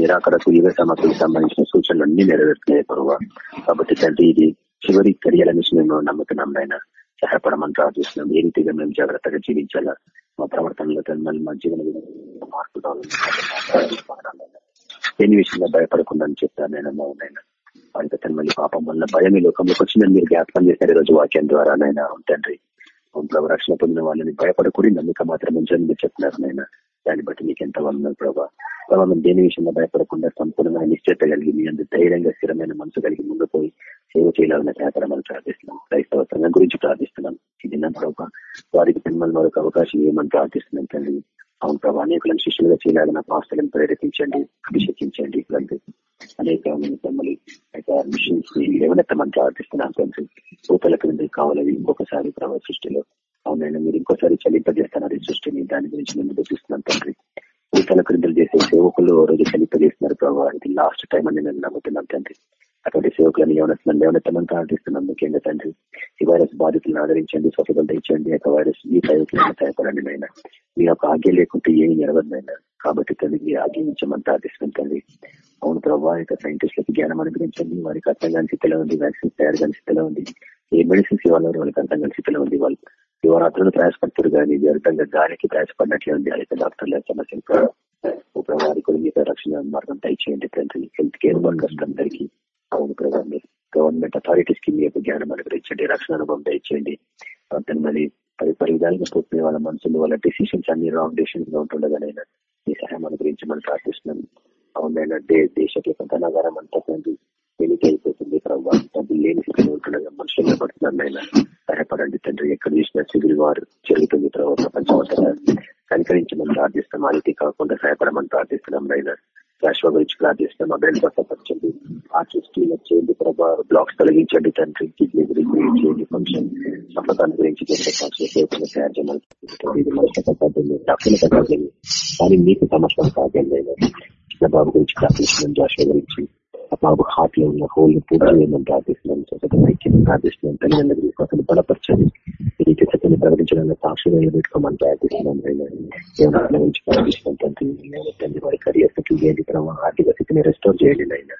నిరాకరకు యుగ సమాప్తికి సంబంధించిన సూచనలు అన్ని నెరవేరుతున్నాయి ప్రభావ కాబట్టి తండ్రి ఇది చివరి కడియాలని మేము నమ్ముతున్నాం నాయన. సహాయపడమని ప్రార్థిస్తున్నాం ఏ రీతిగా మేము జాగ్రత్తగా జీవించాలా? మా ప్రవర్తనలో మళ్ళీ మా జీవన మార్పు ఎన్ని విషయంలో భయపడకుండా అని చెప్తాను నేను ఉన్నాయన వారికి తను మళ్ళీ పాపం వల్ల భయం ఈ లోకంలోకి వచ్చిందని మీరు జ్ఞాపకం చేశారు రోజు వాక్యం ద్వారా నైనా తండ్రి. ప్రభు రక్షణ పొందిన వాళ్ళని భయపడకూడి నమ్మిక మాత్రం ఉంచని మీరు చెప్తున్నారు నాయన. దాన్ని బట్టి మీకు ఎంత వందలు ప్రభావ ప్రభావం దేని విషయంలో భయపడకుండా సంపూర్ణమైన నిశ్చయత కలిగి మీ అందరూ ధైర్యంగా స్థిరమైన మనసు కలిగి ముందు పోయి సేవ చేయాలన్న సహకారమని ప్రార్థిస్తున్నాం. క్రైస్తవ సంఘం గురించి ప్రార్థిస్తున్నాం. ఇది నా ప్రభావ వారికి జన్మల మరొక అవకాశం ఏమని ప్రార్థిస్తున్నాం తండ్రి. అవును ప్రభావ అనేకులను శిష్యులుగా చేయాలన్న పాస్తులను ప్రేరేపించండి అభిషేకించండి ఇలాంటి అనేక మిమ్మల్ని మిషన్స్ ఏమైనా లేవనెత్తమని ప్రార్థిస్తున్నాం తండ్రి. భూతల క్రింద కావాలని ఇంకొకసారి ప్రభావ సృష్టిలో అవునైనా మీరు ఇంకోసారి చలింపజేస్తున్నారు ఈ సృష్టిని. దాని గురించి మేము చూపిస్తున్నాం తండ్రి. భూతల క్రిందలు చేసే సేవకులు రోజు చలింపజేస్తున్నారు ప్రభావ ఇది లాస్ట్ టైం అని నేను నమ్ముతున్నాం తండ్రి. అటువంటి సేవకులను లేవనెత్తమని లేవనెత్తమని ప్రార్థిస్తున్నాం ముఖ్యంగా తండ్రి ఈ వైరస్ బాధితులను ఆదరించండి స్వచ్ఛత ఇచ్చండి యొక్క వైరస్ ఈ ప్రయోజనాలను సహాయపడండి నైనా మీ యొక్క ఆజ్ఞ లేకుంటే ఏమి నెరవద్దైనా కాబట్టి తండ్రి ఆజ్ఞ ఇచ్చమని ప్రార్థిస్తున్నాం తండ్రి. అవును ప్రభావ యొక్క సైంటిస్టులకు జ్ఞానం అనుగ్రహించండి. వారికి అర్థం కాని స్థితిలో ఉంది వ్యాక్సిన్ తయారు కాని స్థితిలో ఉంది ఏ మెడిసిన్స్ ఇవ్వాలో వాళ్ళకి అర్థం కాని స్థితిలో ఉంది వాళ్ళు యువరాత్రులు ప్రయాసపడుతున్నారు కానీ వ్యర్థంగా గాలికి ప్రయాసపడినట్లే ఉంది. అయితే డాక్టర్ల సమస్యలు వారి కూడా మీకు రక్షణ మార్గం దయచేయండి తండ్రి. హెల్త్ కేర్ వర్కర్స్ అందరికీ అవును ప్రభావం గవర్నమెంట్ అథారిటీస్కి మీ యొక్క జ్ఞానం అనుగ్రహించండి రక్షణ అనుభవం దయచేయండి. అతను మరి పరిపరి విధాలుగా పోతున్న వాళ్ళ మనసులు వాళ్ళ డెసిషన్స్ అన్ని రాంగ్ డెసిషన్స్గా ఉంటుండగానైనా మీ సహాయం అనుగ్రహించమని ప్రార్థిస్తున్నాం. అవునైనా దేశకి ధనాగారం అంతా తండ్రి. వెనుక అయిపోతుంది ప్రభావ డబ్బులు లేని స్థితిలో ఉంటుండగా మనుషులు పడుతున్నారు ఆయన సహాయపడండి తండ్రి. ఎక్కడ చూసిన సివిల్ వారు జరుగుతుంది ప్రభావ ప్రపంచం కనికరించమని ప్రార్థిస్తాం ఆ కాకుండా సహాయపడమని ప్రార్థిస్తున్నాం నైనా. శాశ్వ గురించి ప్రార్థిస్తాం అభివృద్ధి స్వస్థపరచండి ఆ సృష్టిలో చేయండి ప్రభావ బ్లాక్స్ తొలగించండి తండ్రి. కిడ్నీ గురించి చేయండి. ఫంక్షన్ సఫలతాన్ని గురించి చేసిన తయారు చేయమని డాక్టర్లు సాధ్యం కానీ మీకు సమస్య సాధ్యం లేదు బాబు గురించి ప్రార్థిస్తున్నాం. జాషువ గురించి. ఆ బాబు హార్ట్లో ఉన్న హోల్ పూర్తి చేయమని ప్రార్థిస్తున్నాం స్వస్థత ఐక్యం ప్రార్థిస్తున్నాం తల్లిదండ్రులు గురించి అసలు బలపరచండి నీటి సత్యాన్ని ప్రకటించడానికి సాక్షిగా పెట్టుకోమని ప్రార్థిస్తున్నాం దేవుని గురించి ప్రార్థిస్తున్నాం తండ్రి వారి కరియర్ సెటిల్ చేయండి తర్వాత ఆర్థిక స్థితిని రెస్టోర్ చేయండి నాయన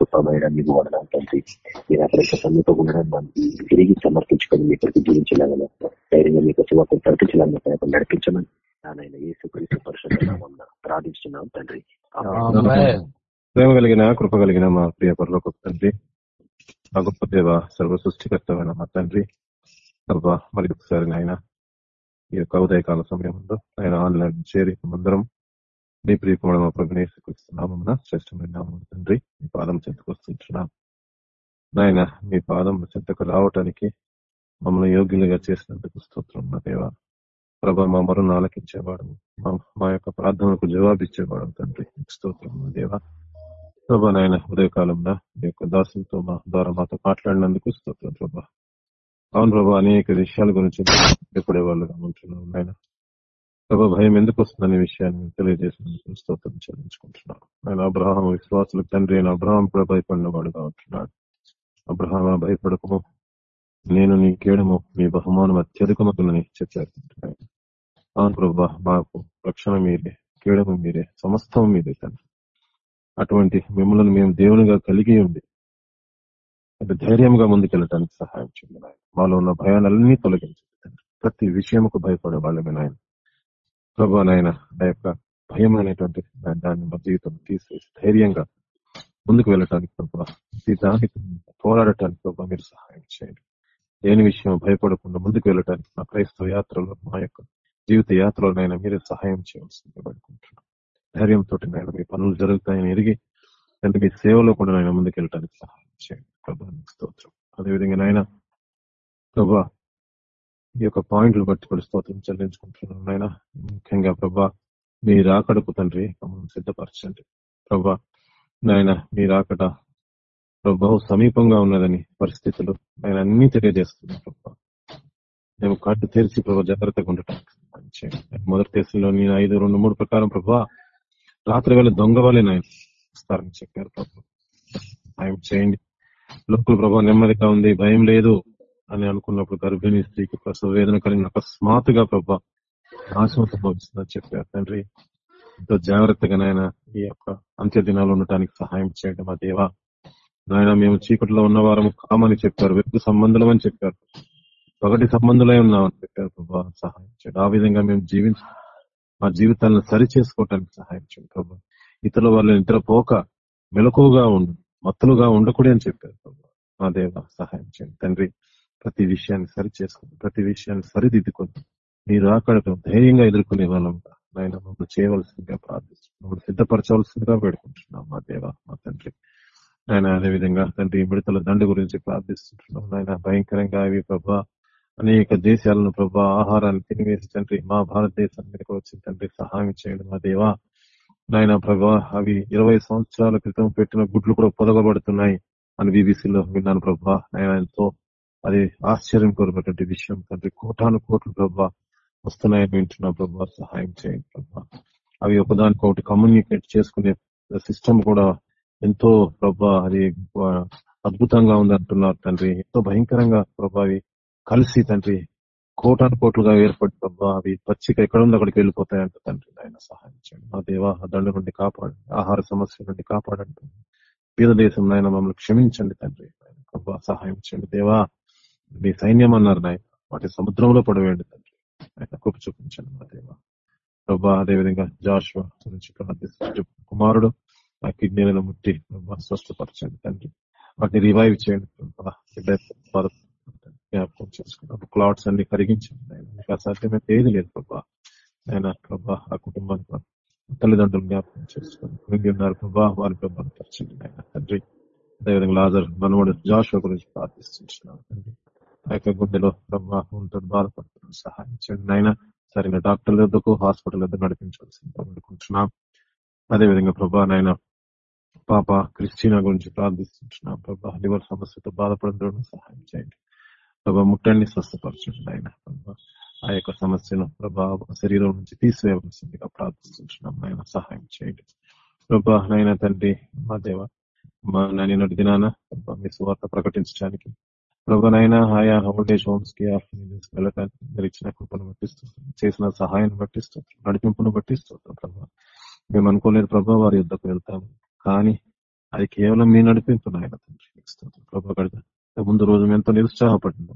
కృపమైన మీకు వదనాలు తండ్రి మీరు అక్కడ సమీపం ఉండడం తిరిగి సమర్పించుకొని మీ కొరకు జీవించలాగా ధైర్యంగా మీకు శివకు ప్రకటించలాగా నడిపించమని నాయన ఏ సుఖరిత పరిశుభ్రనామం ప్రార్థిస్తున్నాం తండ్రి. ప్రేమ కలిగిన కృప కలిగిన మా ప్రియ పరలోక తండ్రి మా గొప్ప దేవ సర్వ సృష్టికర్తమైన మా తండ్రి సర్వ మరి ఒకసారి నాయన ఈ యొక్క ఉదయకాల సమయంలో ఆయన ఆన్లైన్ చేరి అందరం మీ ప్రియకుమారు మా ప్రభునేసుకొస్తున్నామన్న శ్రేష్టమైన తండ్రి మీ పాదం చెంతకొస్తుంటున్నాం నాయన మీ పాదం చెంతకు రావటానికి మమ్మల్ని యోగ్యులుగా చేసినందుకు స్తోత్రం నా దేవ. ప్రభా మా మరణ ఆలకించేవాడు మా యొక్క ప్రార్థనకు జవాబిచ్చేవాడు తండ్రి స్తోత్రం దేవా. ప్రభా నాయన ఉదయకాలంలో మీ యొక్క దాసులతో మా ద్వారా మాతో మాట్లాడినందుకు స్తోత్రం ప్రభా. అవును ప్రభా అనేక విషయాల గురించి ఎప్పుడే వాళ్ళుగా ఉంటున్నాం నాయన. ప్రభా భయం ఎందుకు వస్తుందనే విషయాన్ని తెలియజేసినందుకు స్తోత్రం చెల్లించుకుంటున్నాను ఆయన అబ్రహాం విశ్వాసులకు తండ్రి అయిన అబ్రహాం కూడా భయపడిన వాడుగా ఉంటున్నాడు. అబ్రహాం భయపడకము. నేను నీ కేడము మీ బహుమానం అత్యధికమకులని చెప్పారు అవును ప్రభా మాకు రక్షణ మీరే కేడము మీరే సమస్తం మీదే తండ్రి. అటువంటి మిమ్మల్ని మేము దేవునిగా కలిగి ఉంది అంటే ధైర్యంగా ముందుకెళ్ళటానికి సహాయం చేయండి మాలో ఉన్న భయాలన్నీ తొలగించండి ప్రతి విషయముకు భయపడే వాళ్ళమే నాయన. ప్రభా నాయన ఆ యొక్క భయం అనేటువంటి దాన్ని మా జీవితం తీసేసి ధైర్యంగా ముందుకు వెళ్ళటానికి ప్రభా దానికి పోరాడటానికి ప్రభావ మీరు సహాయం చేయండి. దేని విషయం భయపడకుండా ముందుకు వెళ్ళటానికి మా క్రైస్తవ యాత్రలో మా యొక్క జీవిత యాత్రలోనైనా మీరే సహాయం చేయవలసింది పడుకుంటున్నాం ధైర్యంతో నాయన మీ పనులు జరుగుతాయని ఎరిగి అంటే మీ సేవలో కూడా నాయన ముందుకు వెళ్ళటానికి సహాయం చేయండి. ప్రభా స్తోత్రం. అదేవిధంగా నాయన ప్రభా ఈ యొక్క పాయింట్లు బట్టి కూడా స్తోత్రం చెల్లించుకుంటున్నాను. నాయన ముఖ్యంగా ప్రభా మీ రాకడకు తండ్రి మమ్మల్ని సిద్ధపరచండి. ప్రభా నాయన మీ రాకడ ప్రభావ సమీపంగా ఉన్నదని పరిస్థితులు ఆయన అన్ని తెలియజేస్తున్నాం ప్రభా. మేము కట్టు తెరిచి ప్రభా జాగ్రత్తగా ఉండటానికి మొదటి దేశంలో నేను ఐదు రెండు మూడు ప్రకారం ప్రభా రాత్రి వేళ దొంగ వాళ్ళే నాయన చెప్పారు ప్రభు ఆయన చేయండి లోపల ప్రభా నెమ్మదిగా ఉంది భయం లేదు అని అనుకున్నప్పుడు గర్భిణి స్త్రీకి ప్రసవ వేదన కలిగిన అకస్మాత్తుగా ప్రభా నాశనం సంభవిస్తుందని చెప్పారు. తండ్రి ఎంతో జాగ్రత్తగా నాయన ఈ యొక్క అంత్య దినాలు ఉండటానికి సహాయం చేయడం మా దేవా. నాయన మేము చీకటిలో ఉన్న వారము కామని చెప్పారు వెలుగు సంబంధులం అని చెప్పారు. ఒకటి సంబంధులై ఉన్నామని చెప్పారు ప్రభా సహాయం చేయండి. ఆ విధంగా మేము జీవించ మా జీవితాలను సరి చేసుకోవటానికి సహాయం చేయండి ప్రభా. ఇతరుల వాళ్ళ నిద్రపోక మెలకుగా ఉండు మత్తులుగా ఉండకూడదు అని చెప్పారు ప్రభా. మా దేవ సహాయం చేయండి తండ్రి ప్రతి విషయాన్ని సరి చేసుకుంటాం ప్రతి విషయాన్ని సరిదిద్దుకొని మీరు అక్కడ ధైర్యంగా ఎదుర్కొనే వాళ్ళం నాయన మమ్మల్ని చేయవలసిందిగా ప్రార్థిస్తున్నాం. సిద్ధపరచవలసిందిగా పెడుకుంటున్నాం మా దేవ మా తండ్రి. ఆయన అదేవిధంగా తండ్రి మిడతల దండ గురించి ప్రార్థిస్తుంటున్నాం. ఆయన భయంకరంగా అవి ప్రభా అనేక దేశాలను ప్రభా ఆహారాన్ని తినివేసి తండ్రి మా భారతదేశం మీదకి వచ్చిన తండ్రి సహాయం చేయండి మా దేవా. నాయన ప్రభా అవి ఇరవై సంవత్సరాల క్రితం పెట్టిన గుడ్లు కూడా పొదగబడుతున్నాయి అని బీబీసీలో విన్నాను ప్రభా. ఆయన ఎంతో అది ఆశ్చర్యం కోరినటువంటి విషయం తండ్రి. కోటాను కోట్లు ప్రభా వస్తున్నాయని వింటున్నా ప్రభా. సహాయం చేయండి ప్రభా. అవి ఒకదానికొకటి కమ్యూనికేట్ చేసుకునే సిస్టమ్ కూడా ఎంతో ప్రభా అది అద్భుతంగా ఉంది అంటున్నారు తండ్రి. ఎంతో భయంకరంగా ప్రభావి కలిసి తండ్రి కోటాను కోట్లుగా ఏర్పడి ప్రభా అవి పచ్చిక ఎక్కడుందో అక్కడికి వెళ్ళిపోతాయంట తండ్రి ఆయన సహాయం చేయండి. మా దేవా దండ నుండి కాపాడండి ఆహార సమస్య నుండి కాపాడండి. పేద దేశం నాయన మమ్మల్ని క్షమించండి తండ్రి ప్రభావ సహాయం చేయండి. దేవా మీ సైన్యం అన్నారు నాయన వాటి సముద్రంలో పడవేయండి తండ్రి ఆయన కృప చూపించండి మా దేవా. ప్రభా అదేవిధంగా జాషువా గురించి ప్రార్థిస్తూ కుమారుడు ఆ కిడ్నీలను ముట్టి స్వస్థపరచండి తండ్రి. వాటిని రివైవ్ చేయండి ప్రభా జ్ఞాపకం చేసుకున్నాం. క్లాట్స్ అన్ని కరిగించండి ఆయన మీకు అసాధ్యమైతే ఏది లేదు ప్రభా. ఆయన ప్రభా ఆ కుటుంబాన్ని తల్లిదండ్రులు జ్ఞాపకం చేసుకుని కృంగి ఉన్నారు ప్రభా వారి ప్రభావం పరచండి ఆయన తండ్రి. అదేవిధంగా లాజర్ మనవడు జాషువా గురించి ప్రార్థిస్తున్నాను తండ్రి. ఆ యొక్క గుండెలో ప్రభా ఉంటుంది బాధపడుతున్నాను సహాయం చేయండి ఆయన సరైన డాక్టర్ల వద్దకు హాస్పిటల్ వద్ద నడిపించవలసింది అనుకుంటున్నాం. అదేవిధంగా ప్రభా నాయన పాప క్రిస్టినా గురించి ప్రార్థిస్తున్నాం ప్రభా. లివర్ సమస్యతో బాధపడడం సహాయం చేయండి. ప్రభా ముట్టండి స్వస్థపరచండి ఆయన. ప్రభా ఆ యొక్క సమస్యను ప్రభా శరీరం నుంచి తీసివేయవలసిందిగా ప్రార్థిస్తున్నాం. ఆయన సహాయం చేయండి. ప్రభా నాయన తండ్రి మా దేవ మా నాయన దినాన మీ సువార్త ప్రకటించడానికి ప్రభునైనా ఆయా ఓల్డేజ్ హోమ్స్కి మీరు ఇచ్చిన కృపను పట్టిస్తుంది చేసిన సహాయాన్ని పట్టిస్తుంది నడిపింపును పట్టిస్తుంది ప్రభా. మేము అనుకోలేదు ప్రభా వారి యుద్ధకు వెళ్తాము కానీ అది కేవలం మీ నడిపింపు నాయన తండ్రి ప్రభా ముందు రోజు ఎంతో నిరుత్సాహపడింది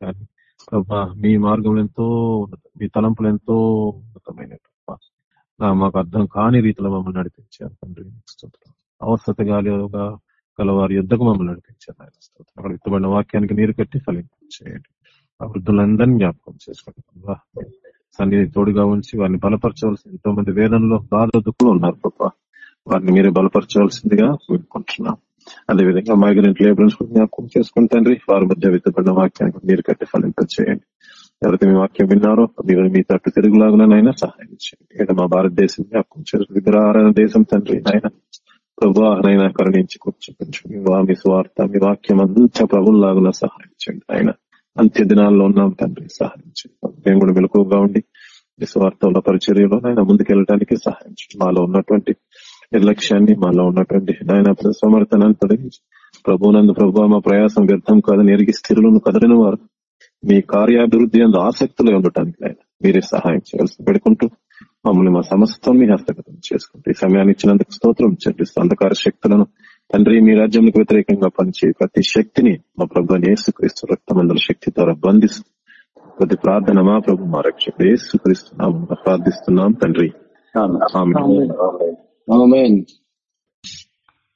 కానీ ప్రభా మీ మార్గం ఎంతో మీ తలంపులు ఎంతో ఉన్నతమైన మాకు అర్థం కాని రీతిలో మమ్మల్ని నడిపించారు తండ్రి. అవసరత గాలిగా గలవారి యుద్ధకు మమ్మల్ని నడిపించారు ఆయన అక్కడ విత్తబడిన వాక్యానికి నీరు కట్టి ఫలింపచేయండి ఆ వృద్ధులందరినీ జ్ఞాపకం చేసుకోండి సన్నిధి తోడుగా ఉంచి వారిని బలపరచవలసి ఎంతో మంది వేదనలో బాధ దుఃఖంలో ఉన్నారు గొప్ప వారిని మీరే బలపరచవలసిందిగా వేడుకుంటున్నాం అదేవిధంగా మైగ్రెంట్ లేబరెన్స్ జ్ఞాపకం చేసుకుని తండ్రి. వారి మధ్య విత్తబడిన వాక్యానికి మీరు కట్టి ఫలింపచేయండి ఎవరైతే మీ వాక్యం విన్నారో మీరు మీ తట్టు తిరుగులాగునైనా సహాయం చేయండి. మా భారతదేశం జ్ఞాపకం చేసుకుని విగ్రహారాయణ దేశం తండ్రి ఆయన ప్రభావనైనా కరుణించి కూర్చోపించు. మీ స్వార్థ మీ వాక్యం అంతా ప్రభుల్లాగులా సహాయం చేయండి ఆయన అంత్య దినాల్లో ఉన్నాం తండ్రి సహాయం చేయండి. మేము కూడా మెలకువగా ఉండి మీ స్వార్థంలో పరిచర్యలో ఆయన ముందుకెళ్ళడానికి సహాయం చేయండి. మాలో ఉన్నటువంటి నిర్లక్ష్యాన్ని మాలో ఉన్నటువంటి నాయన సమర్థనాన్ని తొలగించి ప్రభునందు ప్రభు మా ప్రయాసం వ్యర్థం కాదని ఎరిగి స్థిరులను కదలిన వారు మీ కార్యాభివృద్ధి అందు ఆసక్తులు ఉండటానికి ఆయన మీరే సహాయం చేయాల్సి పెడుకుంటూ మమ్మల్ని మా సమస్తం మీ హస్తగతం చేసుకుంటూ ఈ సమయాన్ని ఇచ్చినందుకు స్తోత్రం చెల్లిస్తూ అంధకార శక్తులను తండ్రి మీ రాజ్యంకు వ్యతిరేకంగా పనిచే ప్రతి శక్తిని మా ప్రభు యేసుక్రీస్తు రక్తమందల శక్తి ద్వారా బంధిస్తూ ప్రతి ప్రార్థన మా ప్రభు మా రక్షకుడు యేసుక్రీస్తున్నాం ప్రార్థిస్తున్నాం తండ్రి.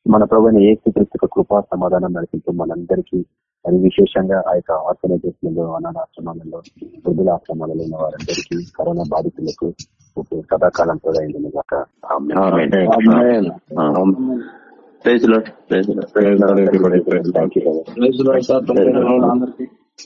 మన ప్రభుని యేసుక్రీస్తు కృపా సమాధానం నడిపించు మనందరికీ అది విశేషంగా ఆ యొక్క ఆర్గనైజేషన్లో అనాథాశ్రమాలలో వృద్ధుల ఆశ్రమాలలో ఉన్న వారందరికీ కరోనా బాధితులకు సదాకాలం కూడా అయింది కాక ప్రైజ్లో ప్రైజ్లో ప్రైజ్